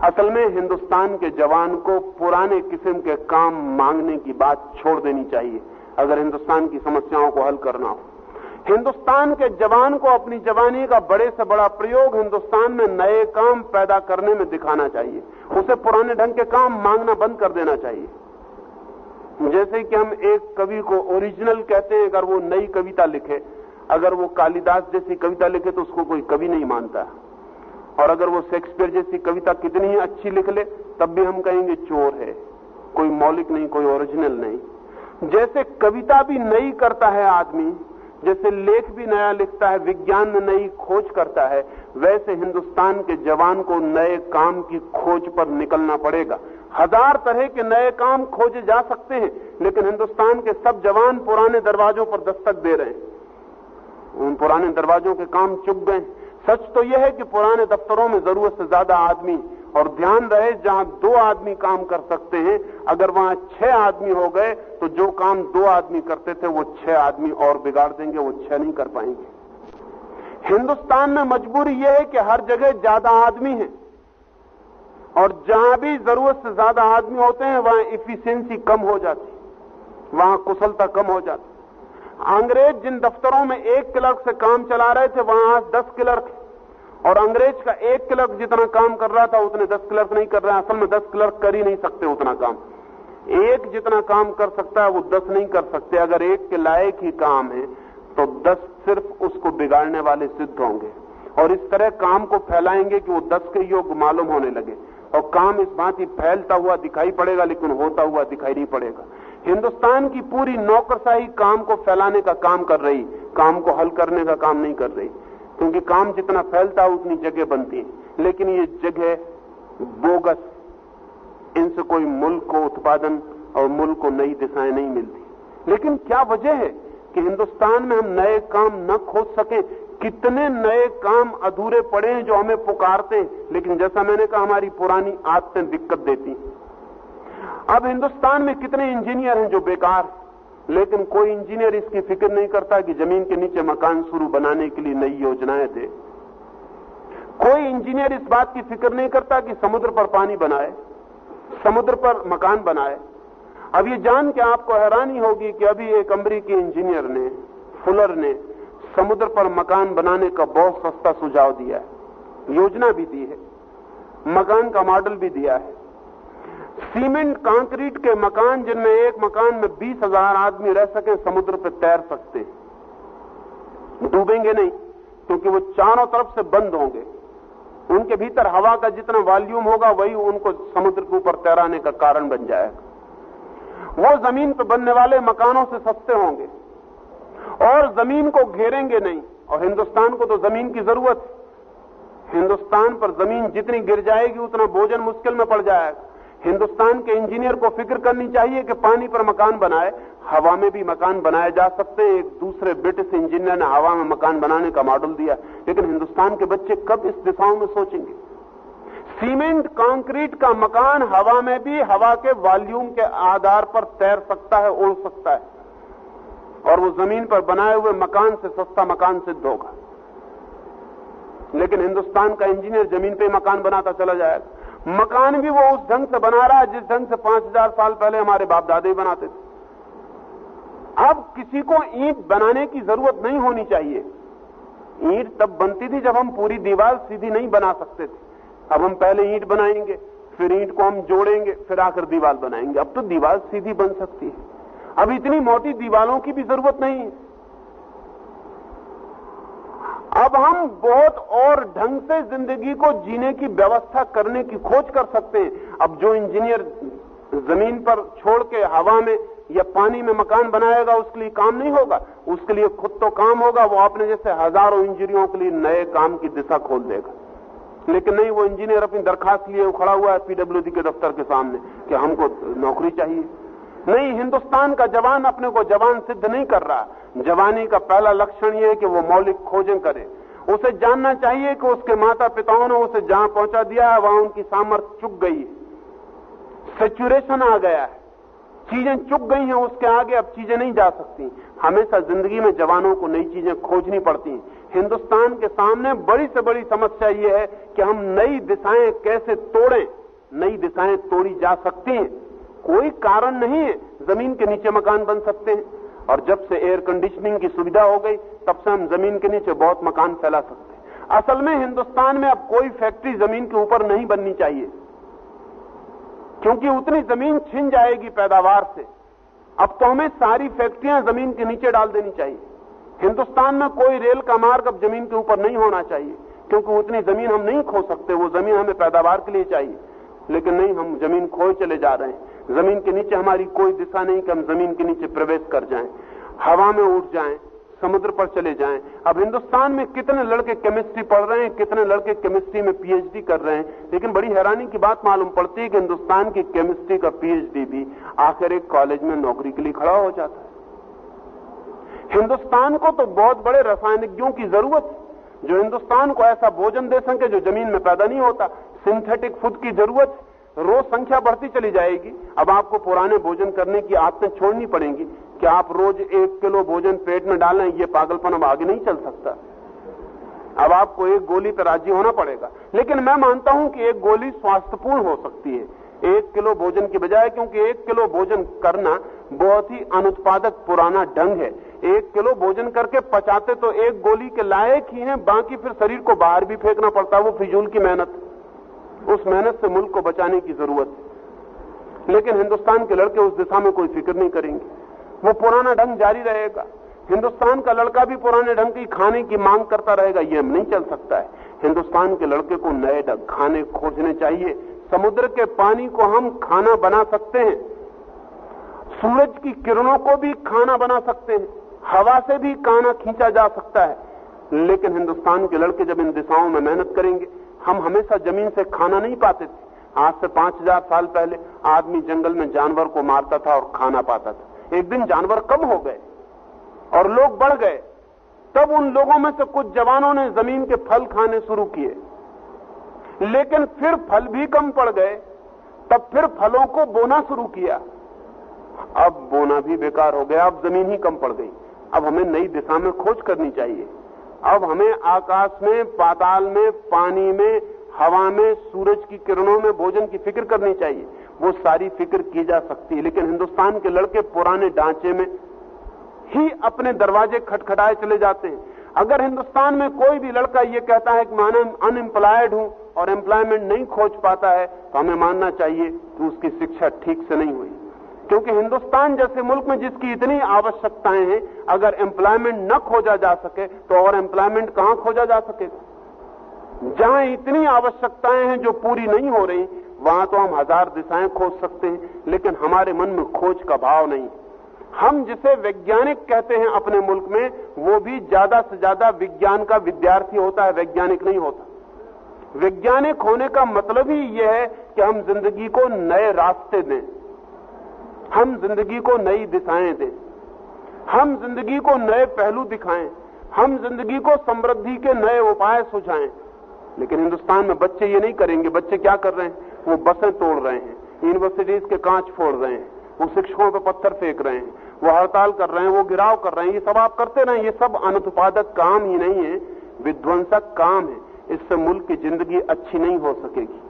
असल में हिंदुस्तान के जवान को पुराने किस्म के काम मांगने की बात छोड़ देनी चाहिए, अगर हिंदुस्तान की समस्याओं को हल करना हो। हिंदुस्तान के जवान को अपनी जवानी का बड़े से बड़ा प्रयोग हिंदुस्तान में नए काम पैदा करने में दिखाना चाहिए। उसे पुराने ढंग के काम मांगना बंद कर देना चाहिए। जैसे कि हम एक कवि को ओरिजिनल कहते हैं, अगर वो नई कविता लिखे, अगर वो कालिदास जैसी कविता लिखे तो उसको कोई कवि नहीं मानता। और अगर वो शेक्सपियर जैसी कविता कितनी ही अच्छी लिख ले, तब भी हम कहेंगे, चोर है। कोई मौलिक नहीं, कोई ओरिजिनल नहीं। जैसे कविता भी नई करता है आदमी जैसे लेख भी नया लिखता है, विज्ञान में नई खोज करता है, वैसे हिंदुस्तान के जवान को नए काम की खोज पर निकलना पड़ेगा। हज़ार तरह के नए काम खोजे जा सकते हैं, लेकिन हिंदुस्तान के सब जवान पुराने दरवाजों पर दस्तक दे रहे हैं। उन पुराने दरवाजों के काम चुप गए सच तो यह है कि पुराने दफ्तरों में ज़रूरत से ज़्यादा आदमी और ध्यान रहे जहाँ दो आदमी काम कर सकते हैं, अगर वहाँ छह आदमी हो गए तो जो काम दो आदमी करते थे, वो छह आदमी और बिगाड़ देंगे, वो छह नहीं कर पाएँगे। हिंदुस्तान में मजबूरी यह है कि हर जगह ज़्यादा आदमी है, और जहाँ भी ज़रूरत से ज़्यादा आदमी होते हैं, वहाँ इफिशियंसी कम हो जाती वहाँ कुशलता कम हो जाती अंग्रेज़ जिन दफ्तरों में एक क्लर्क से काम चला रहे थे, वहाँ आज दस क्लर्क और अंग्रेज़ का एक क्लर्क जितना काम कर रहा था, उतने दस क्लर्क नहीं कर रहा असल में दस क्लर्क कर ही नहीं सकते उतना काम। एक जितना काम कर सकता है, वो दस नहीं कर सकते। अगर एक के लायक ही काम है तो दस सिर्फ़ उसको बिगाड़ने वाले सिद्ध होंगे। और इस तरह काम को फैलाएँगे कि वो दस के योग मालूम होने लगे। और काम इस बात ही फैलता हुआ दिखाई पड़ेगा, लेकिन होता हुआ दिखाई नहीं पड़ेगा। हिंदुस्तान की पूरी नौकरशाही काम को फैलाने का काम कर रही। काम को हल करने का काम नहीं कर रही। क्योंकि काम जितना फैलता है, उतनी जगह बनती है। लेकिन ये जगह बोगस। इनसे कोई मुल्क को उत्पादन और मुल्क को नई दिशाएँ नहीं मिलती। लेकिन क्या वजह है कि हिंदुस्तान में हम नए काम न खोज सके? कितने नए काम अधूरे पड़े हैं जो हमें पुकारते हैं? लेकिन जैसा मैंने कहा, हमारी पुरानी आदतें दिक्कत देती अब हिंदुस्तान में कितने इंजीनियर हैं जो बेकार हैं? लेकिन कोई इंजीनियर इसकी फ़िक्र नहीं करता कि ज़मीन के नीचे मकान शुरू बनाने के लिए नई योजनाएँ दे। कोई इंजीनियर इस बात की फ़िक्र नहीं करता कि समुद्र पर पानी बनाए, समुद्र पर मकान बनाए। अब ये जान के आपको हैरानी होगी कि अभी एक अमरीकी इंजीनियर ने, फुलर ने, समुद्र पर मकान बनाने का बहुत सस्ता सुझाव दिया है। योजना भी दी है, मकान का मॉडल भी दिया है। सीमेंट, कंक्रीट के मकान, जिनमें एक मकान में बीस हज़ार आदमी रह सके, समुद्र पर तैर सकते डूबेंगे नहीं, क्योंकि वो चारों तरफ़ से बंद होंगे। उनके भीतर हवा का जितना वॉल्यूम होगा, वही उनको समुद्र के ऊपर तैराने का कारण बन जाएगा। वो ज़मीन पर बनने वाले मकानों से सस्ते होंगे। और ज़मीन को घेरेंगे नहीं। और हिंदुस्तान को तो ज़मीन की ज़रूरत है। हिंदुस्तान पर ज़मीन जितनी गिर जाएगी, उतना भोजन मुश्किल में पड़ जाएगा। हिंदुस्तान के इंजीनियर को फ़िक्र करनी चाहिए कि पानी पर मकान बनाए, हवा में भी मकान बनाए जा सकते हैं। एक दूसरे ब्रिटिश इंजीनियर ने हवा में मकान बनाने का मॉडल दिया। लेकिन हिंदुस्तान के बच्चे कब इस दिशाओं में सोचेंगे? सीमेंट, कंक्रीट का मकान हवा में भी हवा के वॉल्यूम के आधार पर तैर सकता है, उड़ सकता है। और वो ज़मीन पर बनाए हुए मकान से सस्ता मकान सिद्ध होगा। लेकिन हिंदुस्तान का इंजीनियर ज़मीन पे मकान बनाता चला जाएगा। मकान भी वो उस ढंग से बना रहा है जिस ढंग से पाँच हज़ार साल पहले हमारे बाप दादे बनाते थे। अब किसी को ईंट बनाने की ज़रूरत नहीं होनी चाहिए। ईंट तब बनती थी जब हम पूरी दीवार सीधी नहीं बना सकते थे। अब हम पहले ईंट बनाएँगे, फिर ईंट को हम जोड़ेंगे, फिर आकर दीवार बनाएँगे। अब तो दीवार सीधी बन सकती है। अब इतनी मोटी दीवारों की भी ज़रूरत नहीं है। अब हम बहुत और ढंग से ज़िंदगी को जीने की व्यवस्था करने की खोज कर सकते हैं। अब जो इंजीनियर ज़मीन पर छोड़ के हवा में या पानी में मकान बनाएगा, उसके लिए काम नहीं होगा। उसके लिए खुद तो काम होगा, वो अपने जैसे हज़ारों इंजीनियरों के लिए नए काम की दिशा खोल देगा। लेकिन नहीं, वो इंजीनियर अपनी दरखास्त लिए खड़ा हुआ है पीडब्ल्यूडी के दफ्तर के सामने कि हमको नौकरी चाहिए। नहीं, हिंदुस्तान का जवान अपने को जवान सिद्ध नहीं कर रहा। जवानी का पहला लक्षण यह है कि वो मौलिक खोजें करे। उसे जानना चाहिए कि उसके माता पिताओं ने उसे जहाँ पहुँचा दिया है, वहाँ उनकी सामर्थ्य चुक गई है। सेचुरेशन आ गया है। चीज़ें चुक गई हैं, उसके आगे अब चीज़ें नहीं जा सकती। हमेशा ज़िंदगी में जवानों को नई चीज़ें खोजनी पड़ती हैं। हिंदुस्तान के सामने बड़ी से बड़ी समस्या यह है कि हम नई दिशाएँ कैसे तोड़ें। नई दिशाएँ तोड़ी जा सकती हैं। कोई कारण नहीं है, ज़मीन के नीचे मकान बन सकते हैं। और जब से एयर कंडीशनिंग की सुविधा हो गई, तब से हम ज़मीन के नीचे बहुत मकान फैला सकते हैं। असल में हिंदुस्तान में अब कोई फैक्ट्री ज़मीन के ऊपर नहीं बननी चाहिए। क्योंकि उतनी ज़मीन छिन जाएगी पैदावार से। अब तो हमें सारी फैक्ट्रियाँ ज़मीन के नीचे डाल देनी चाहिए। हिंदुस्तान में कोई रेल का मार्ग अब ज़मीन के ऊपर नहीं होना चाहिए, क्योंकि उतनी ज़मीन हम नहीं खो सकते, वो ज़मीन हमें पैदावार के लिए चाहिए। लेकिन नहीं, हम ज़मीन खोए चले जा रहे हैं। ज़मीन के नीचे हमारी कोई दिशा नहीं कि हम ज़मीन के नीचे प्रवेश कर जाएँ, हवा में उठ जाएँ, समुद्र पर चले जाएँ। अब हिंदुस्तान में कितने लड़के केमिस्ट्री पढ़ रहे हैं, कितने लड़के केमिस्ट्री में पीएचडी कर रहे हैं, लेकिन बड़ी हैरानी की बात मालूम पड़ती है कि हिंदुस्तान की केमिस्ट्री का पीएचडी भी आखिर एक कॉलेज में नौकरी के लिए खड़ा हो जाता है। हिंदुस्तान को तो बहुत बड़े रासायनिकों की ज़रूरत है। जो हिंदुस्तान को ऐसा भोजन दे सके जो ज़मीन में पैदा नहीं होता सिंथेटिक फ़ूड की ज़रूरत रोज संख्या बढ़ती चली जाएगी। अब आपको पुराने भोजन करने की आदतें छोड़नी पड़ेंगी कि आप रोज एक किलो भोजन पेट में डालें, ये पागलपन अब आगे नहीं चल सकता। अब आपको एक गोली पर राज़ी होना पड़ेगा। लेकिन मैं मानता हूँ कि एक गोली स्वास्थ्यपूर्ण हो सकती है। एक किलो भोजन की बजाय, क्योंकि एक किलो भोजन करना बहुत ही अनुत्पादक पुराना ढंग है। एक किलो भोजन करके पचाते तो एक गोली के लायक ही हैं, बाकी फिर शरीर को बाहर भी फेंकना पड़ता है, वो फिजूल की मेहनत। उस मेहनत से मुल्क को बचाने की ज़रूरत है। लेकिन हिंदुस्तान के लड़के उस दिशा में कोई फ़िक्र नहीं करेंगे। वो पुराना ढंग जारी रहेगा। हिंदुस्तान का लड़का भी पुराने ढंग की खाने की मांग करता रहेगा, ये नहीं चल सकता है। हिंदुस्तान के लड़के को नए ढंग खाने खोजने चाहिए। समुद्र के पानी को हम खाना बना सकते हैं। सूरज की किरणों को भी खाना बना सकते हैं। हवा से भी खाना खींचा जा सकता है। लेकिन हिंदुस्तान के लड़के जब इन दिशाओं में मेहनत करेंगे हम हमेशा ज़मीन से खाना नहीं पाते थे। आज से पाँच हज़ार साल पहले आदमी जंगल में जानवर को मारता था और खाना पाता था। एक दिन जानवर कम हो गए और लोग बढ़ गए। तब उन लोगों में से कुछ जवानों ने ज़मीन के फल खाने शुरू किए। लेकिन फिर फल भी कम पड़ गए। तब फिर फलों को बोना शुरू किया। अब बोना भी बेकार हो गया। अब ज़मीन ही कम पड़ गई। अब हमें नई दिशा में खोज करनी चाहिए। अब हमें आकाश में, पाताल में, पानी में, हवा में, सूरज की किरणों में भोजन की फ़िक्र करनी चाहिए। वो सारी फ़िक्र की जा सकती है। लेकिन हिंदुस्तान के लड़के पुराने ढांचे में ही अपने दरवाजे खटखटाए चले जाते हैं। अगर हिंदुस्तान में कोई भी लड़का ये कहता है कि मैं अनएम्प्लॉयड हूँ और एम्प्लॉयमेंट नहीं खोज पाता है तो हमें मानना चाहिए कि उसकी शिक्षा ठीक से नहीं हुई। क्योंकि हिंदुस्तान जैसे मुल्क में जिसकी इतनी आवश्यकताएँ हैं, अगर एम्प्लॉयमेंट न खोजा जा सके तो और एम्प्लॉयमेंट कहाँ खोजा जा सकेगा जहाँ इतनी आवश्यकताएँ हैं जो पूरी नहीं हो रही, वहाँ तो हम हज़ार दिशाएँ खोज सकते हैं, लेकिन हमारे मन में खोज का भाव नहीं। हम जिसे वैज्ञानिक कहते हैं अपने मुल्क में, वो भी ज़्यादा से ज़्यादा विज्ञान का विद्यार्थी होता है, वैज्ञानिक नहीं होता। वैज्ञानिक होने का मतलब ही यह है कि हम ज़िंदगी को नए रास्ते दें। हम ज़िंदगी को नई दिशाएँ दें। हम ज़िंदगी को नए पहलू दिखाएँ। हम ज़िंदगी को समृद्धि के नए उपाय सुझाएँ। लेकिन हिंदुस्तान में बच्चे ये नहीं करेंगे। बच्चे क्या कर रहे हैं? वो बसें तोड़ रहे हैं यूनिवर्सिटीज के कांच फोड़ रहे हैं, वो शिक्षकों पर पत्थर फेंक रहे हैं, वो हड़ताल कर रहे हैं, वो गिराव कर रहे हैं। ये सब आप करते रहे। ये सब अनुत्पादक काम ही नहीं है। विध्वंसक काम है। इससे मुल्क की ज़िंदगी अच्छी नहीं हो सकेगी।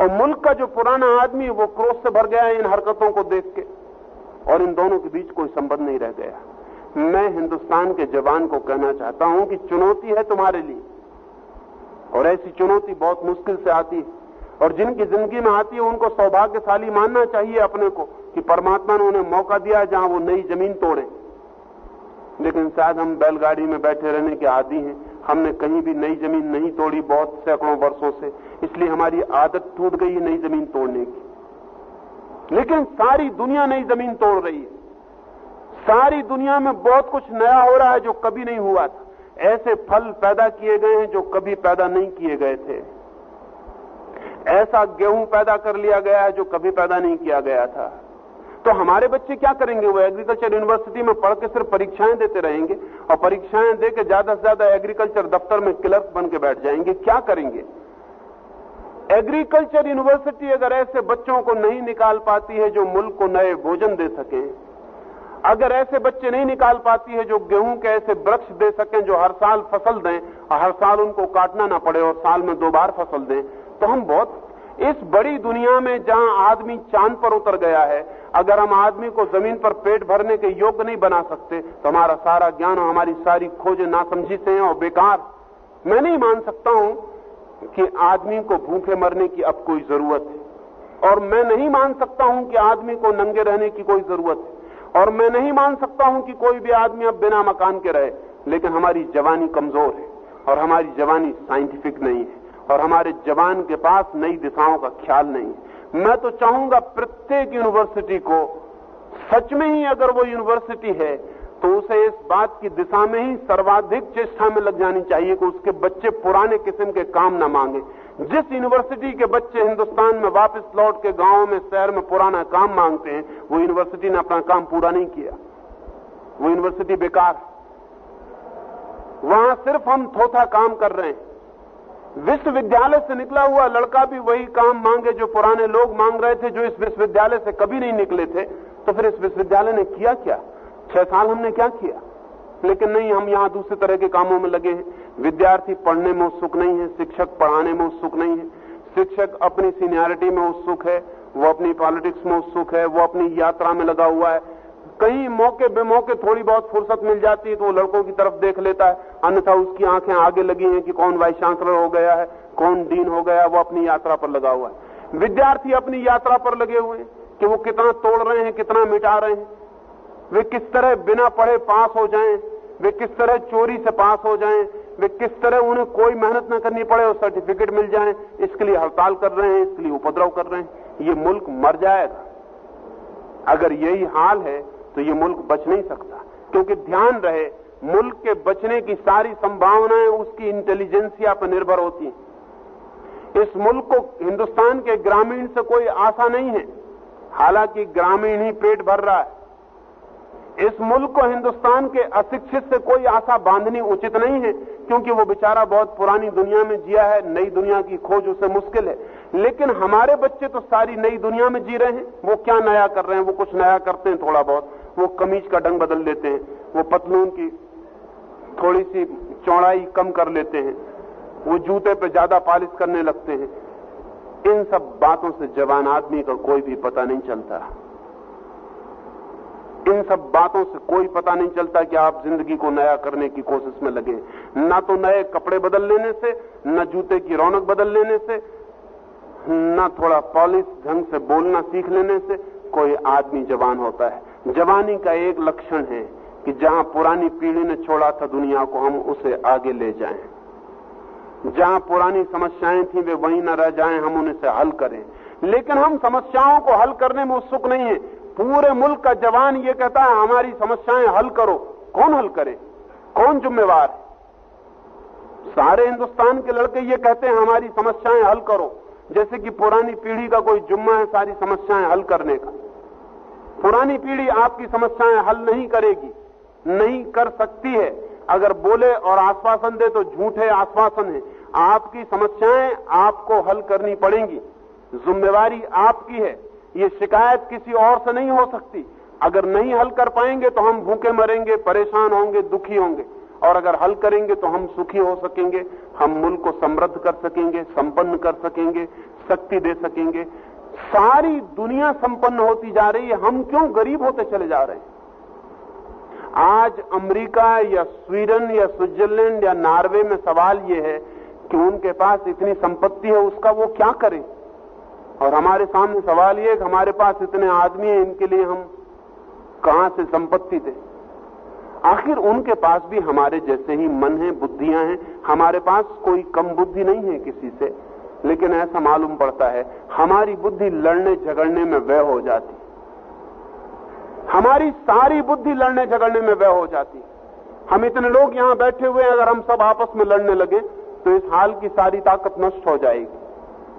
और मुल्क का जो पुराना आदमी वो क्रोध से भर गया इन हरकतों को देख के। और इन दोनों के बीच कोई संबंध नहीं रह गया। मैं हिंदुस्तान के जवान को कहना चाहता हूँ कि चुनौती है तुम्हारे लिए। और ऐसी चुनौती बहुत मुश्किल से आती है। और जिनकी ज़िंदगी में आती है, उनको सौभाग्यशाली मानना चाहिए अपने को कि परमात्मा ने उन्हें मौका दिया जहाँ वो नई ज़मीन तोड़े। लेकिन शायद हम बैलगाड़ी में बैठे रहने के आदि हैं। हमने कहीं भी नई ज़मीन नहीं तोड़ी बहुत सैकड़ों वर्षों से। इसलिए हमारी आदत टूट गई है नई ज़मीन तोड़ने की। लेकिन सारी दुनिया नई ज़मीन तोड़ रही है। सारी दुनिया में बहुत कुछ नया हो रहा है जो कभी नहीं हुआ था। ऐसे फल पैदा किए गए हैं जो कभी पैदा नहीं किए गए थे। ऐसा गेहूँ पैदा कर लिया गया है जो कभी पैदा नहीं किया गया था। तो हमारे बच्चे क्या करेंगे? वो एग्रीकल्चर यूनिवर्सिटी में पढ़ के सिर्फ़ परीक्षाएँ देते रहेंगे और परीक्षाएँ दे के ज़्यादा से ज़्यादा एग्रीकल्चर दफ्तर में क्लर्क बन के बैठ जाएँगे। क्या करेंगे? एग्रीकल्चर यूनिवर्सिटी अगर ऐसे बच्चों को नहीं निकाल पाती है जो मुल्क को नए भोजन दे सके, अगर ऐसे बच्चे नहीं निकाल पाती है जो गेहूँ के ऐसे वृक्ष दे सकें जो हर साल फ़सल दें और हर साल उनको काटना ना पड़े और साल में दो बार फ़सल दें तो हम बहुत इस बड़ी दुनिया में जहाँ आदमी चाँद पर उतर गया है, अगर हम आदमी को ज़मीन पर पेट भरने के योग्य नहीं बना सकते तो हमारा सारा ज्ञान और हमारी सारी खोजें नासमझी से हैं और बेकार। मैं नहीं मान सकता हूँ कि आदमी को भूखे मरने की अब कोई ज़रूरत है। और मैं नहीं मान सकता हूँ कि आदमी को नंगे रहने की कोई ज़रूरत है। और मैं नहीं मान सकता हूँ कि कोई भी आदमी अब बिना मकान के रहे। लेकिन हमारी जवानी कमज़ोर है और हमारी जवानी साइंटिफिक नहीं है। और हमारे जवान के पास नई दिशाओं का ख्याल नहीं है। मैं तो चाहूँगा प्रत्येक यूनिवर्सिटी को, सच में ही अगर वो यूनिवर्सिटी है तो उसे इस बात की दिशा में ही सर्वाधिक चेष्टा में लग जानी चाहिए कि उसके बच्चे पुराने किस्म के काम न मांगे। जिस यूनिवर्सिटी के बच्चे हिंदुस्तान में वापस लौट के गाँव में, शहर में पुराना काम मांगते हैं, वो यूनिवर्सिटी ने अपना काम पूरा नहीं किया। वो यूनिवर्सिटी बेकार वहाँ सिर्फ़ हम थोथा काम कर रहे हैं। विश्वविद्यालय से निकला हुआ लड़का भी वही काम मांगे जो पुराने लोग मांग रहे थे, जो इस विश्वविद्यालय से कभी नहीं निकले थे। तो फिर इस विश्वविद्यालय ने किया क्या? छह साल हमने क्या किया? लेकिन नहीं, हम यहाँ दूसरे तरह के कामों में लगे हैं। विद्यार्थी पढ़ने में उत्सुक नहीं है, शिक्षक पढ़ाने में उत्सुक नहीं है। शिक्षक अपनी सीनियरिटी में उत्सुक है, वो अपनी पॉलिटिक्स में उत्सुक है, वो अपनी यात्रा में लगा हुआ है। कहीं मौके बेमौके थोड़ी बहुत फुर्सत मिल जाती है तो वो लड़कों की तरफ़ देख लेता है। अन्यथा उसकी आँखें आगे लगी हैं कि कौन वाइस चांसलर हो गया है, कौन डीन हो गया है, वो अपनी यात्रा पर लगा हुआ है। विद्यार्थी अपनी यात्रा पर लगे हुए हैं कि वो कितना तोड़ रहे हैं, कितना मिटा रहे हैं। वे किस तरह बिना पढ़े पास हो जाएँ, वे किस तरह चोरी से पास हो जाएँ, वे किस तरह उन्हें कोई मेहनत न करनी पड़े और सर्टिफिकेट मिल जाए, इसके लिए हड़ताल कर रहे हैं, इसके लिए उपद्रव कर रहे हैं। ये मुल्क मर जाएगा। अगर यही हाल है तो ये मुल्क बच नहीं सकता। क्योंकि ध्यान रहे, मुल्क के बचने की सारी संभावनाएँ उसकी इंटेलिजेंसिया पर निर्भर होती हैं। इस मुल्क को हिंदुस्तान के ग्रामीण से कोई आशा नहीं है। हालाँकि ग्रामीण ही पेट भर रहा है। इस मुल्क को हिंदुस्तान के अशिक्षित से कोई आशा बांधनी उचित नहीं है, क्योंकि वो बेचारा बहुत पुरानी दुनिया में जिया है, नई दुनिया की खोज उसे मुश्किल है। लेकिन हमारे बच्चे तो सारी नई दुनिया में जी रहे हैं। वो क्या नया कर रहे हैं? वो कुछ नया करते हैं थोड़ा बहुत। वो कमीज का डंग बदल लेते हैं। वो पतलून की थोड़ी सी चौड़ाई कम कर लेते हैं। वो जूते पे ज़्यादा पालिश करने लगते हैं। इन सब बातों से जवान आदमी का कोई भी पता नहीं चलता। इन सब बातों से कोई पता नहीं चलता कि आप ज़िंदगी को नया करने की कोशिश में लगे। ना तो नए कपड़े बदल लेने से, न जूते की रौनक बदल लेने से, न थोड़ा पॉलिश ढंग से बोलना सीख लेने से कोई आदमी जवान होता है। जवानी का एक लक्षण है कि जहाँ पुरानी पीढ़ी ने छोड़ा था दुनिया को, हम उसे आगे ले जाएँ। जहाँ पुरानी समस्याएँ थी, वे वहीं न रह जाएँ, हम उन्हें से हल करें। लेकिन हम समस्याओं को हल करने में उत्सुक नहीं है। पूरे मुल्क का जवान ये कहता है, हमारी समस्याएँ हल करो। कौन हल करे? कौन जिम्मेवार है? सारे हिंदुस्तान के लड़के ये कहते हैं, हमारी समस्याएँ हल करो। जैसे कि पुरानी पीढ़ी का कोई जुम्मा है सारी समस्याएँ हल करने का। पुरानी पीढ़ी आपकी समस्याएँ हल नहीं करेगी, नहीं कर सकती है। अगर बोले और आश्वासन दे तो झूठे आश्वासन है। आपकी समस्याएँ आपको हल करनी पड़ेंगी। जिम्मेवारी आपकी है। ये शिकायत किसी और से नहीं हो सकती। अगर नहीं हल कर पाएँगे तो हम भूखे मरेंगे, परेशान होंगे, दुखी होंगे। और अगर हल करेंगे तो हम सुखी हो सकेंगे, हम मुल्क को समृद्ध कर सकेंगे, संपन्न कर सकेंगे, शक्ति दे सकेंगे। सारी दुनिया संपन्न होती जा रही है, हम क्यों गरीब होते चले जा रहे हैं? आज अमेरिका या स्वीडन या स्विट्जरलैंड या नॉर्वे में सवाल यह है कि उनके पास इतनी संपत्ति है, उसका वो क्या करें? और हमारे सामने सवाल यह कि हमारे पास इतने आदमी हैं, इनके लिए हम कहाँ से संपत्ति दें? आखिर उनके पास भी हमारे जैसे ही मन है, बुद्धियाँ हैं, हमारे पास कोई कम बुद्धि नहीं है किसी से, लेकिन ऐसा मालूम पड़ता है, हमारी बुद्धि लड़ने झगड़ने में व्यय हो जाती हमारी सारी बुद्धि लड़ने झगड़ने में व्यय हो जाती हम इतने लोग यहाँ बैठे हुए हैं, अगर हम सब आपस में लड़ने लगे तो इस हाल की सारी ताकत नष्ट हो जाएगी।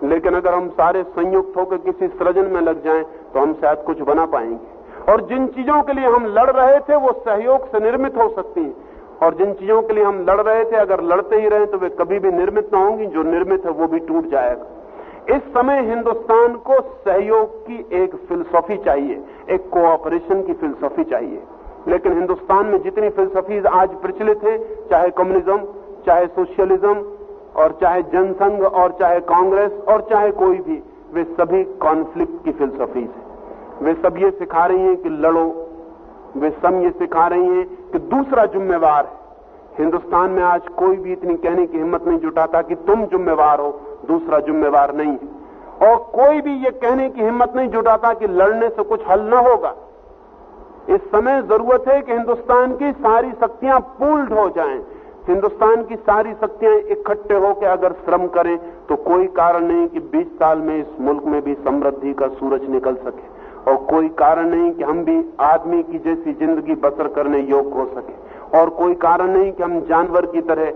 लेकिन अगर हम सारे संयुक्त होकर किसी सृजन में लग जाएँ तो हम शायद कुछ बना पाएँगे। और जिन चीज़ों के लिए हम लड़ रहे थे, वो सहयोग से निर्मित हो सकती हैं। और जिन चीज़ों के लिए हम लड़ रहे थे, अगर लड़ते ही रहे तो वे कभी भी निर्मित ना होंगी, जो निर्मित है, वो भी टूट जाएगा। इस समय हिंदुस्तान को सहयोग की एक फिलसफी चाहिए, एक कोऑपरेशन की फिलसफी चाहिए। लेकिन हिंदुस्तान में जितनी फिलसफीज आज प्रचलित हैं, चाहे कम्युनिज्म चाहे सोशलिज्म और चाहे जनसंघ और चाहे कांग्रेस और चाहे कोई भी, वे सभी कॉन्फ्लिक्ट की फिलसफीज है। वे सब ये सिखा रही हैं कि लड़ो। वे सब ये सिखा रही हैं कि दूसरा जुम्मेवार है। हिंदुस्तान में आज कोई भी इतनी कहने की हिम्मत नहीं जुटाता कि तुम जुम्मेवार हो, दूसरा जुम्मेवार नहीं है। और कोई भी ये कहने की हिम्मत नहीं जुटाता कि लड़ने से कुछ हल न होगा। इस समय ज़रूरत है कि हिंदुस्तान की सारी शक्तियाँ पूल्ड हो जाएँ। हिंदुस्तान की सारी शक्तियाँ इकट्ठे होकर अगर श्रम करें तो कोई कारण नहीं कि 20 साल में इस मुल्क में भी समृद्धि का सूरज निकल सके। और कोई कारण नहीं कि हम भी आदमी की जैसी ज़िंदगी बसर करने योग्य हो सके। और कोई कारण नहीं कि हम जानवर की तरह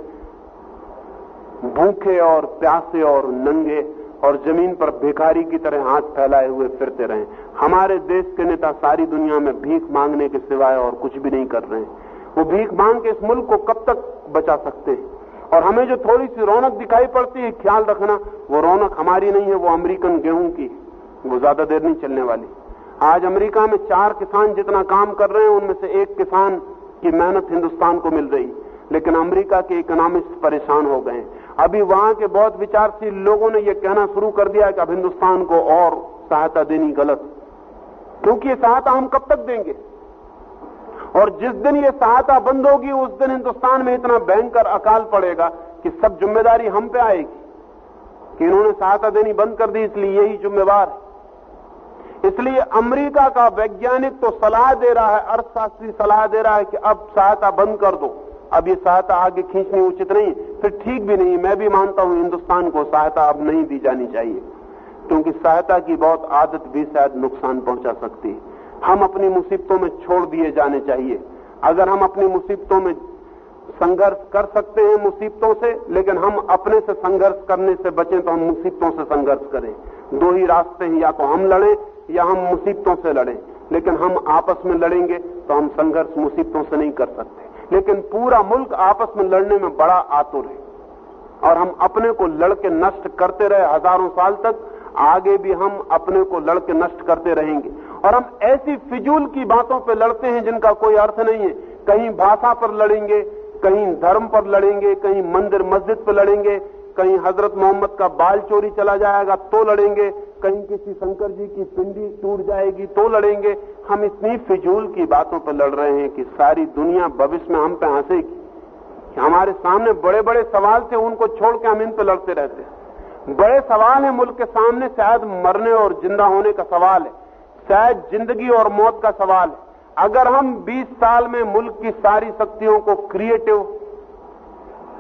भूखे और प्यासे और नंगे और ज़मीन पर भिखारी की तरह हाथ फैलाए हुए फिरते रहे। हमारे देश के नेता सारी दुनिया में भीख मांगने के सिवाय और कुछ भी नहीं कर रहे हैं। वो भीख मांग के इस मुल्क को कब तक बचा सकते हैं? और हमें जो थोड़ी सी रौनक दिखाई पड़ती है, ख्याल रखना, वो रौनक हमारी नहीं है, वो अमेरिकन गेहूँ की वो ज़्यादा देर नहीं चलने वाली। आज अमेरिका में चार किसान जितना काम कर रहे हैं, उनमें से एक किसान की मेहनत हिंदुस्तान को मिल रही। लेकिन अमेरिका के इकोनॉमिस्ट परेशान हो गए अभी वहाँ के बहुत विचारशील लोगों ने यह कहना शुरू कर दिया कि अब हिंदुस्तान को और सहायता देनी गलत। क्योंकि ये सहायता हम कब तक देंगे? और जिस दिन ये सहायता बंद होगी, उस दिन हिंदुस्तान में इतना भयंकर अकाल पड़ेगा कि सब ज़िम्मेदारी हम पे आएगी। कि इन्होंने सहायता देनी बंद कर दी, इसलिए यही जिम्मेवार है। इसलिए अमेरिका का वैज्ञानिक तो सलाह दे रहा है, अर्थशास्त्री सलाह दे रहा है कि अब सहायता बंद कर दो। अब ये सहायता आगे खींचनी उचित नहीं, फिर ठीक भी नहीं। मैं भी मानता हूँ हिंदुस्तान को सहायता अब नहीं दी जानी चाहिए, क्योंकि सहायता की बहुत आदत भी शायद नुकसान पहुँचा सकती है। हम अपनी मुसीबतों में छोड़ दिए जाने चाहिए। अगर हम अपनी मुसीबतों में संघर्ष कर सकते हैं मुसीबतों से, लेकिन हम अपने से संघर्ष करने से बचें तो हम मुसीबतों से संघर्ष करें। दो ही रास्ते हैं, या तो हम लड़ें, या हम मुसीबतों से लड़ें। लेकिन हम आपस में लड़ेंगे तो हम संघर्ष मुसीबतों से नहीं कर सकते। लेकिन पूरा मुल्क आपस में लड़ने में बड़ा आतुर है। और हम अपने को लड़के नष्ट करते रहे हज़ारों साल तक, आगे भी हम अपने को लड़के नष्ट करते रहेंगे। और हम ऐसी फिजूल की बातों पर लड़ते हैं जिनका कोई अर्थ नहीं है। कहीं भाषा पर लड़ेंगे, कहीं धर्म पर लड़ेंगे, कहीं मंदिर मस्जिद पर लड़ेंगे, कहीं हज़रत मोहम्मद का बाल चोरी चला जाएगा तो लड़ेंगे, कहीं किसी शंकर जी की पिंडी टूट जाएगी तो लड़ेंगे। हम इतनी फिजूल की बातों पर लड़ रहे हैं कि सारी दुनिया भविष्य में हम पे हंसेगी। हमारे सामने बड़े बड़े सवाल थे, उनको छोड़ के हम इन पर लड़ते रहते हैं। बड़े सवाल है, मुल्क के सामने शायद मरने और ज़िंदा होने का सवाल है। शायद ज़िंदगी और मौत का सवाल है। अगर हम 20 साल में मुल्क की सारी शक्तियों को क्रिएटिव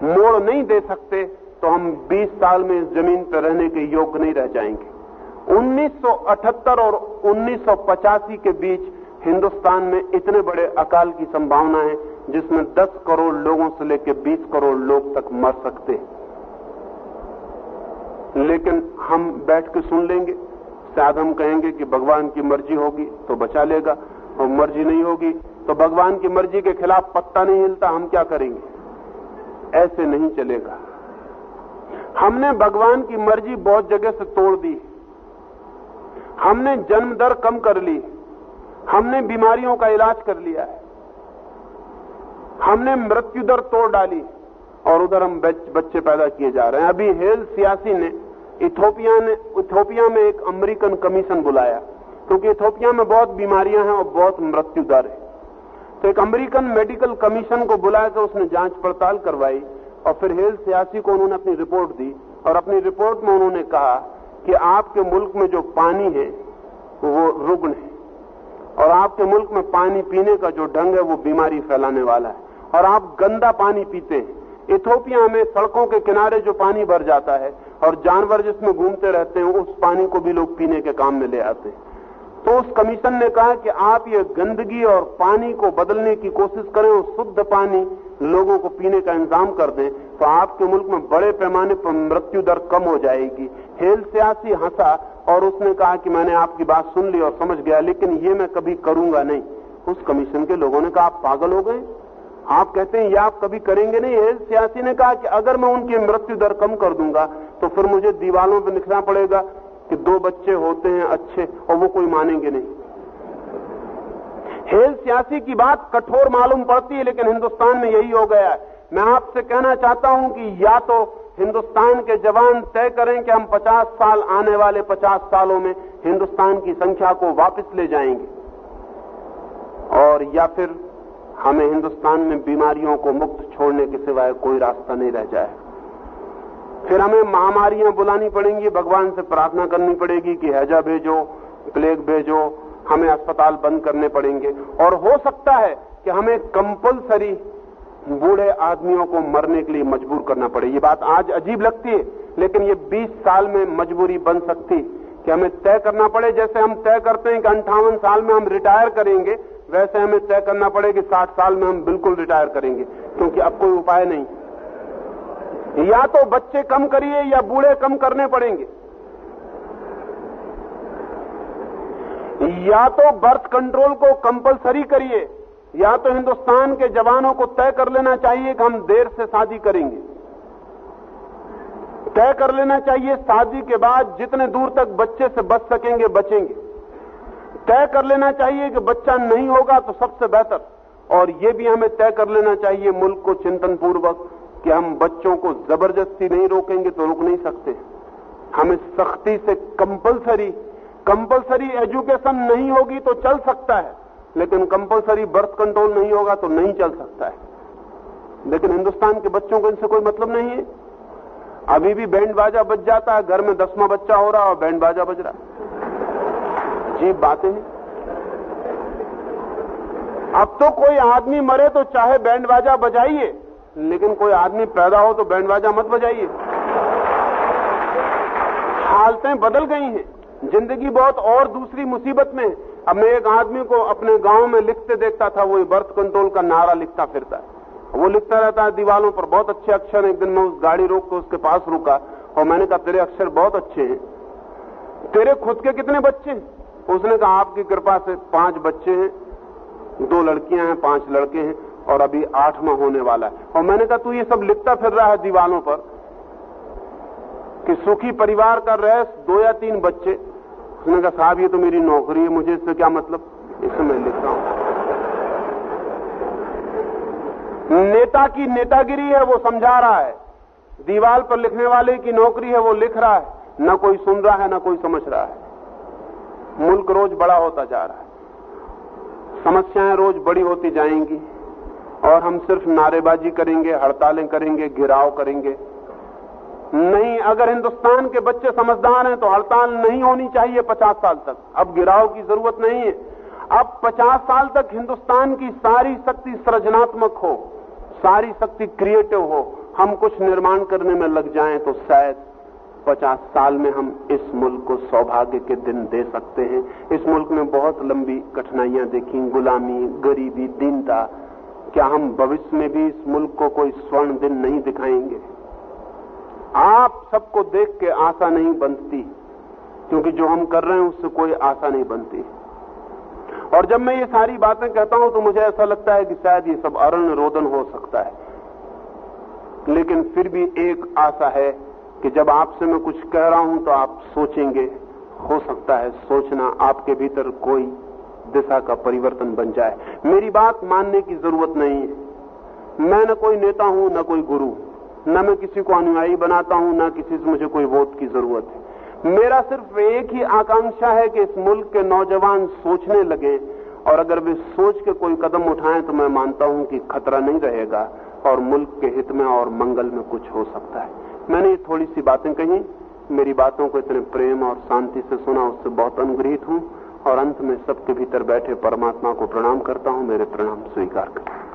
मोड़ नहीं दे सकते तो हम 20 साल में इस ज़मीन पर रहने के योग्य नहीं रह जाएँगे। 1978 और 1985 के बीच हिंदुस्तान में इतने बड़े अकाल की संभावना है, जिसमें 10 करोड़ लोगों से लेकर 20 करोड़ लोग तक मर सकते हैं। लेकिन हम बैठ के सुन लेंगे। शायद हम कहेंगे कि भगवान की मर्ज़ी होगी तो बचा लेगा, और मर्ज़ी नहीं होगी तो भगवान की मर्ज़ी के खिलाफ पत्ता नहीं हिलता, हम क्या करेंगे? ऐसे नहीं चलेगा। हमने भगवान की मर्ज़ी बहुत जगह से तोड़ दी। हमने जन्म दर कम कर ली। हमने बीमारियों का इलाज कर लिया है। हमने मृत्यु दर तोड़ डाली, और उधर हम बच्चे पैदा किए जा रहे हैं। अभी हेल सियासी ने इथोपिया ने, इथोपिया में एक अमेरिकन कमीशन बुलाया, क्योंकि इथोपिया में बहुत बीमारियाँ हैं और बहुत मृत्यु दर है। तो एक अमेरिकन मेडिकल कमीशन को बुलाया बुलाकर उसने जाँच पड़ताल करवाई और फिर हेल सियासी को उन्होंने अपनी रिपोर्ट दी और अपनी रिपोर्ट में उन्होंने कहा कि आपके मुल्क में जो पानी है, वो रुग्ण है। और आपके मुल्क में पानी पीने का जो ढंग है, वो बीमारी फैलाने वाला है। और आप गंदा पानी पीते हैं। इथोपिया में सड़कों के किनारे जो पानी भर जाता है और जानवर जिसमें घूमते रहते हैं, उस पानी को भी लोग पीने के काम में ले आते हैं। तो उस कमीशन ने कहा कि आप ये गंदगी और पानी को बदलने की कोशिश करें और शुद्ध पानी लोगों को पीने का इंतज़ाम कर दें तो आपके मुल्क में बड़े पैमाने पर मृत्यु दर कम हो जाएगी। हेल सियासी हंसा और उसने कहा कि मैंने आपकी बात सुन ली और समझ गया, लेकिन ये मैं कभी करूँगा नहीं। उस कमीशन के लोगों ने कहा, आप पागल हो गए? आप कहते हैं, ये आप कभी करेंगे नहीं? हेल सियासी ने कहा कि अगर मैं उनकी मृत्यु दर कम कर दूँगा तो फिर मुझे दीवालों पर लिखना पड़ेगा कि दो बच्चे होते हैं अच्छे और वो कोई मानेंगे नहीं। हेल सियासी की बात कठोर मालूम पड़ती है, लेकिन हिंदुस्तान में यही हो गया है। मैं आपसे कहना चाहता हूँ कि या तो हिंदुस्तान के जवान तय करें कि हम 50 साल आने वाले 50 सालों में हिंदुस्तान की संख्या को वापस ले जाएँगे, और या फिर हमें हिंदुस्तान में बीमारियों को मुक्त छोड़ने के सिवाय कोई रास्ता नहीं रह जाएगा फिर हमें महामारियाँ बुलानी पड़ेंगी, भगवान से प्रार्थना करनी पड़ेगी कि हैजा भेजो प्लेग भेजो, हमें अस्पताल बंद करने पड़ेंगे। और हो सकता है कि हमें कंपलसरी बूढ़े आदमियों को मरने के लिए मजबूर करना पड़े। ये बात आज अजीब लगती है, लेकिन ये 20 साल में मजबूरी बन सकती कि हमें तय करना पड़े। जैसे हम तय करते हैं कि अंठावन साल में हम रिटायर करेंगे वैसे हमें तय करना पड़े कि 60 साल में हम बिल्कुल रिटायर करेंगे, क्योंकि अब कोई उपाय नहीं। या तो बच्चे कम करिए या बूढ़े कम करने पड़ेंगे। या तो बर्थ कंट्रोल को कंपलसरी करिए, या तो हिंदुस्तान के जवानों को तय कर लेना चाहिए कि हम देर से शादी करेंगे। तय कर लेना चाहिए, शादी के बाद जितने दूर तक बच्चे से बच सकेंगे, बचेंगे। तय कर लेना चाहिए कि बच्चा नहीं होगा तो सबसे बेहतर। और यह भी हमें तय कर लेना चाहिए मुल्क को चिंतन पूर्वक कि हम बच्चों को ज़बरदस्ती नहीं रोकेंगे तो रोक नहीं सकते। हमें सख्ती से कंपलसरी कंपलसरी एजुकेशन नहीं होगी तो चल सकता है, लेकिन कंपलसरी बर्थ कंट्रोल नहीं होगा तो नहीं चल सकता है। लेकिन हिंदुस्तान के बच्चों को इनसे कोई मतलब नहीं है। अभी भी बैंड बाजा बज जाता है, घर में दसवां बच्चा हो रहा है और बैंड बाजा बज रहा है। जी बातें हैं। अब तो कोई आदमी मरे तो चाहे बैंड बाजा बजाइए, लेकिन कोई आदमी पैदा हो तो बैंड बाजा मत बजाइए। हालतें बदल गई हैं। ज़िंदगी बहुत और दूसरी मुसीबत में है। अब मैं एक आदमी को अपने गाँव में लिखते देखता था, वो बर्थ कंट्रोल का नारा लिखता फिरता है। वो लिखता रहता है दीवालों पर बहुत अच्छे अक्षर एक दिन मैं उस गाड़ी रोक कर उसके पास रुका, और मैंने कहा, तेरे अक्षर बहुत अच्छे हैं। तेरे खुद के कितने बच्चे उसने कहा, आपकी कृपा से पाँच बच्चे हैं, दो लड़कियाँ हैं, पाँच लड़के हैं, और अभी आठवां होने वाला है। और मैंने कहा, तू ये सब लिखता फिर रहा है दीवालों पर कि सुखी परिवार का रह दो या तीन बच्चे। उसने कहा, साहब, ये तो मेरी नौकरी है, मुझे इससे क्या मतलब? इससे मैं लिखता हूँ। नेता की नेतागिरी है, वो समझा रहा है। दीवाल पर लिखने वाले की नौकरी है, वो लिख रहा है। न कोई सुन रहा है, न कोई समझ रहा है। मुल्क रोज बड़ा होता जा रहा है। समस्याएँ रोज बड़ी होती जाएँगी और हम सिर्फ़ नारेबाजी करेंगे, हड़तालें करेंगे, घिराव करेंगे। नहीं, अगर हिंदुस्तान के बच्चे समझदार हैं तो हड़ताल नहीं होनी चाहिए पचास साल तक। अब गिराव की ज़रूरत नहीं है। अब पचास साल तक हिंदुस्तान की सारी शक्ति सृजनात्मक हो, सारी शक्ति क्रिएटिव हो, हम कुछ निर्माण करने में लग जाएँ तो शायद पचास साल में हम इस मुल्क को सौभाग्य के दिन दे सकते हैं। इस मुल्क में बहुत लंबी कठिनाइयाँ देखी, गुलामी, गरीबी, दीनता। क्या हम भविष्य में भी इस मुल्क को कोई स्वर्ण दिन नहीं दिखाएँगे? आप सबको देख के आशा नहीं बनती, क्योंकि जो हम कर रहे हैं उससे कोई आशा नहीं बनती। और जब मैं ये सारी बातें कहता हूँ तो मुझे ऐसा लगता है कि शायद ये सब अरण्य रोदन हो सकता है। लेकिन फिर भी एक आशा है कि जब आपसे मैं कुछ कह रहा हूँ तो आप सोचेंगे, हो सकता है सोचना आपके भीतर कोई दिशा का परिवर्तन बन जाए। मेरी बात मानने की ज़रूरत नहीं है। मैं न कोई नेता हूँ, न कोई गुरु। न मैं किसी को अनुयायी बनाता हूँ, न किसी से मुझे कोई वोट की ज़रूरत है। मेरा सिर्फ़ एक ही आकांक्षा है कि इस मुल्क के नौजवान सोचने लगे और अगर वे सोच के कोई कदम उठाएँ तो मैं मानता हूँ कि खतरा नहीं रहेगा और मुल्क के हित में और मंगल में कुछ हो सकता है। मैंने ये थोड़ी सी बातें कही। मेरी बातों को इतने प्रेम और शांति से सुना, उससे बहुत अनुग्रहित हूँ। और अंत में सबके भीतर बैठे परमात्मा को प्रणाम करता हूँ। मेरे प्रणाम स्वीकार करता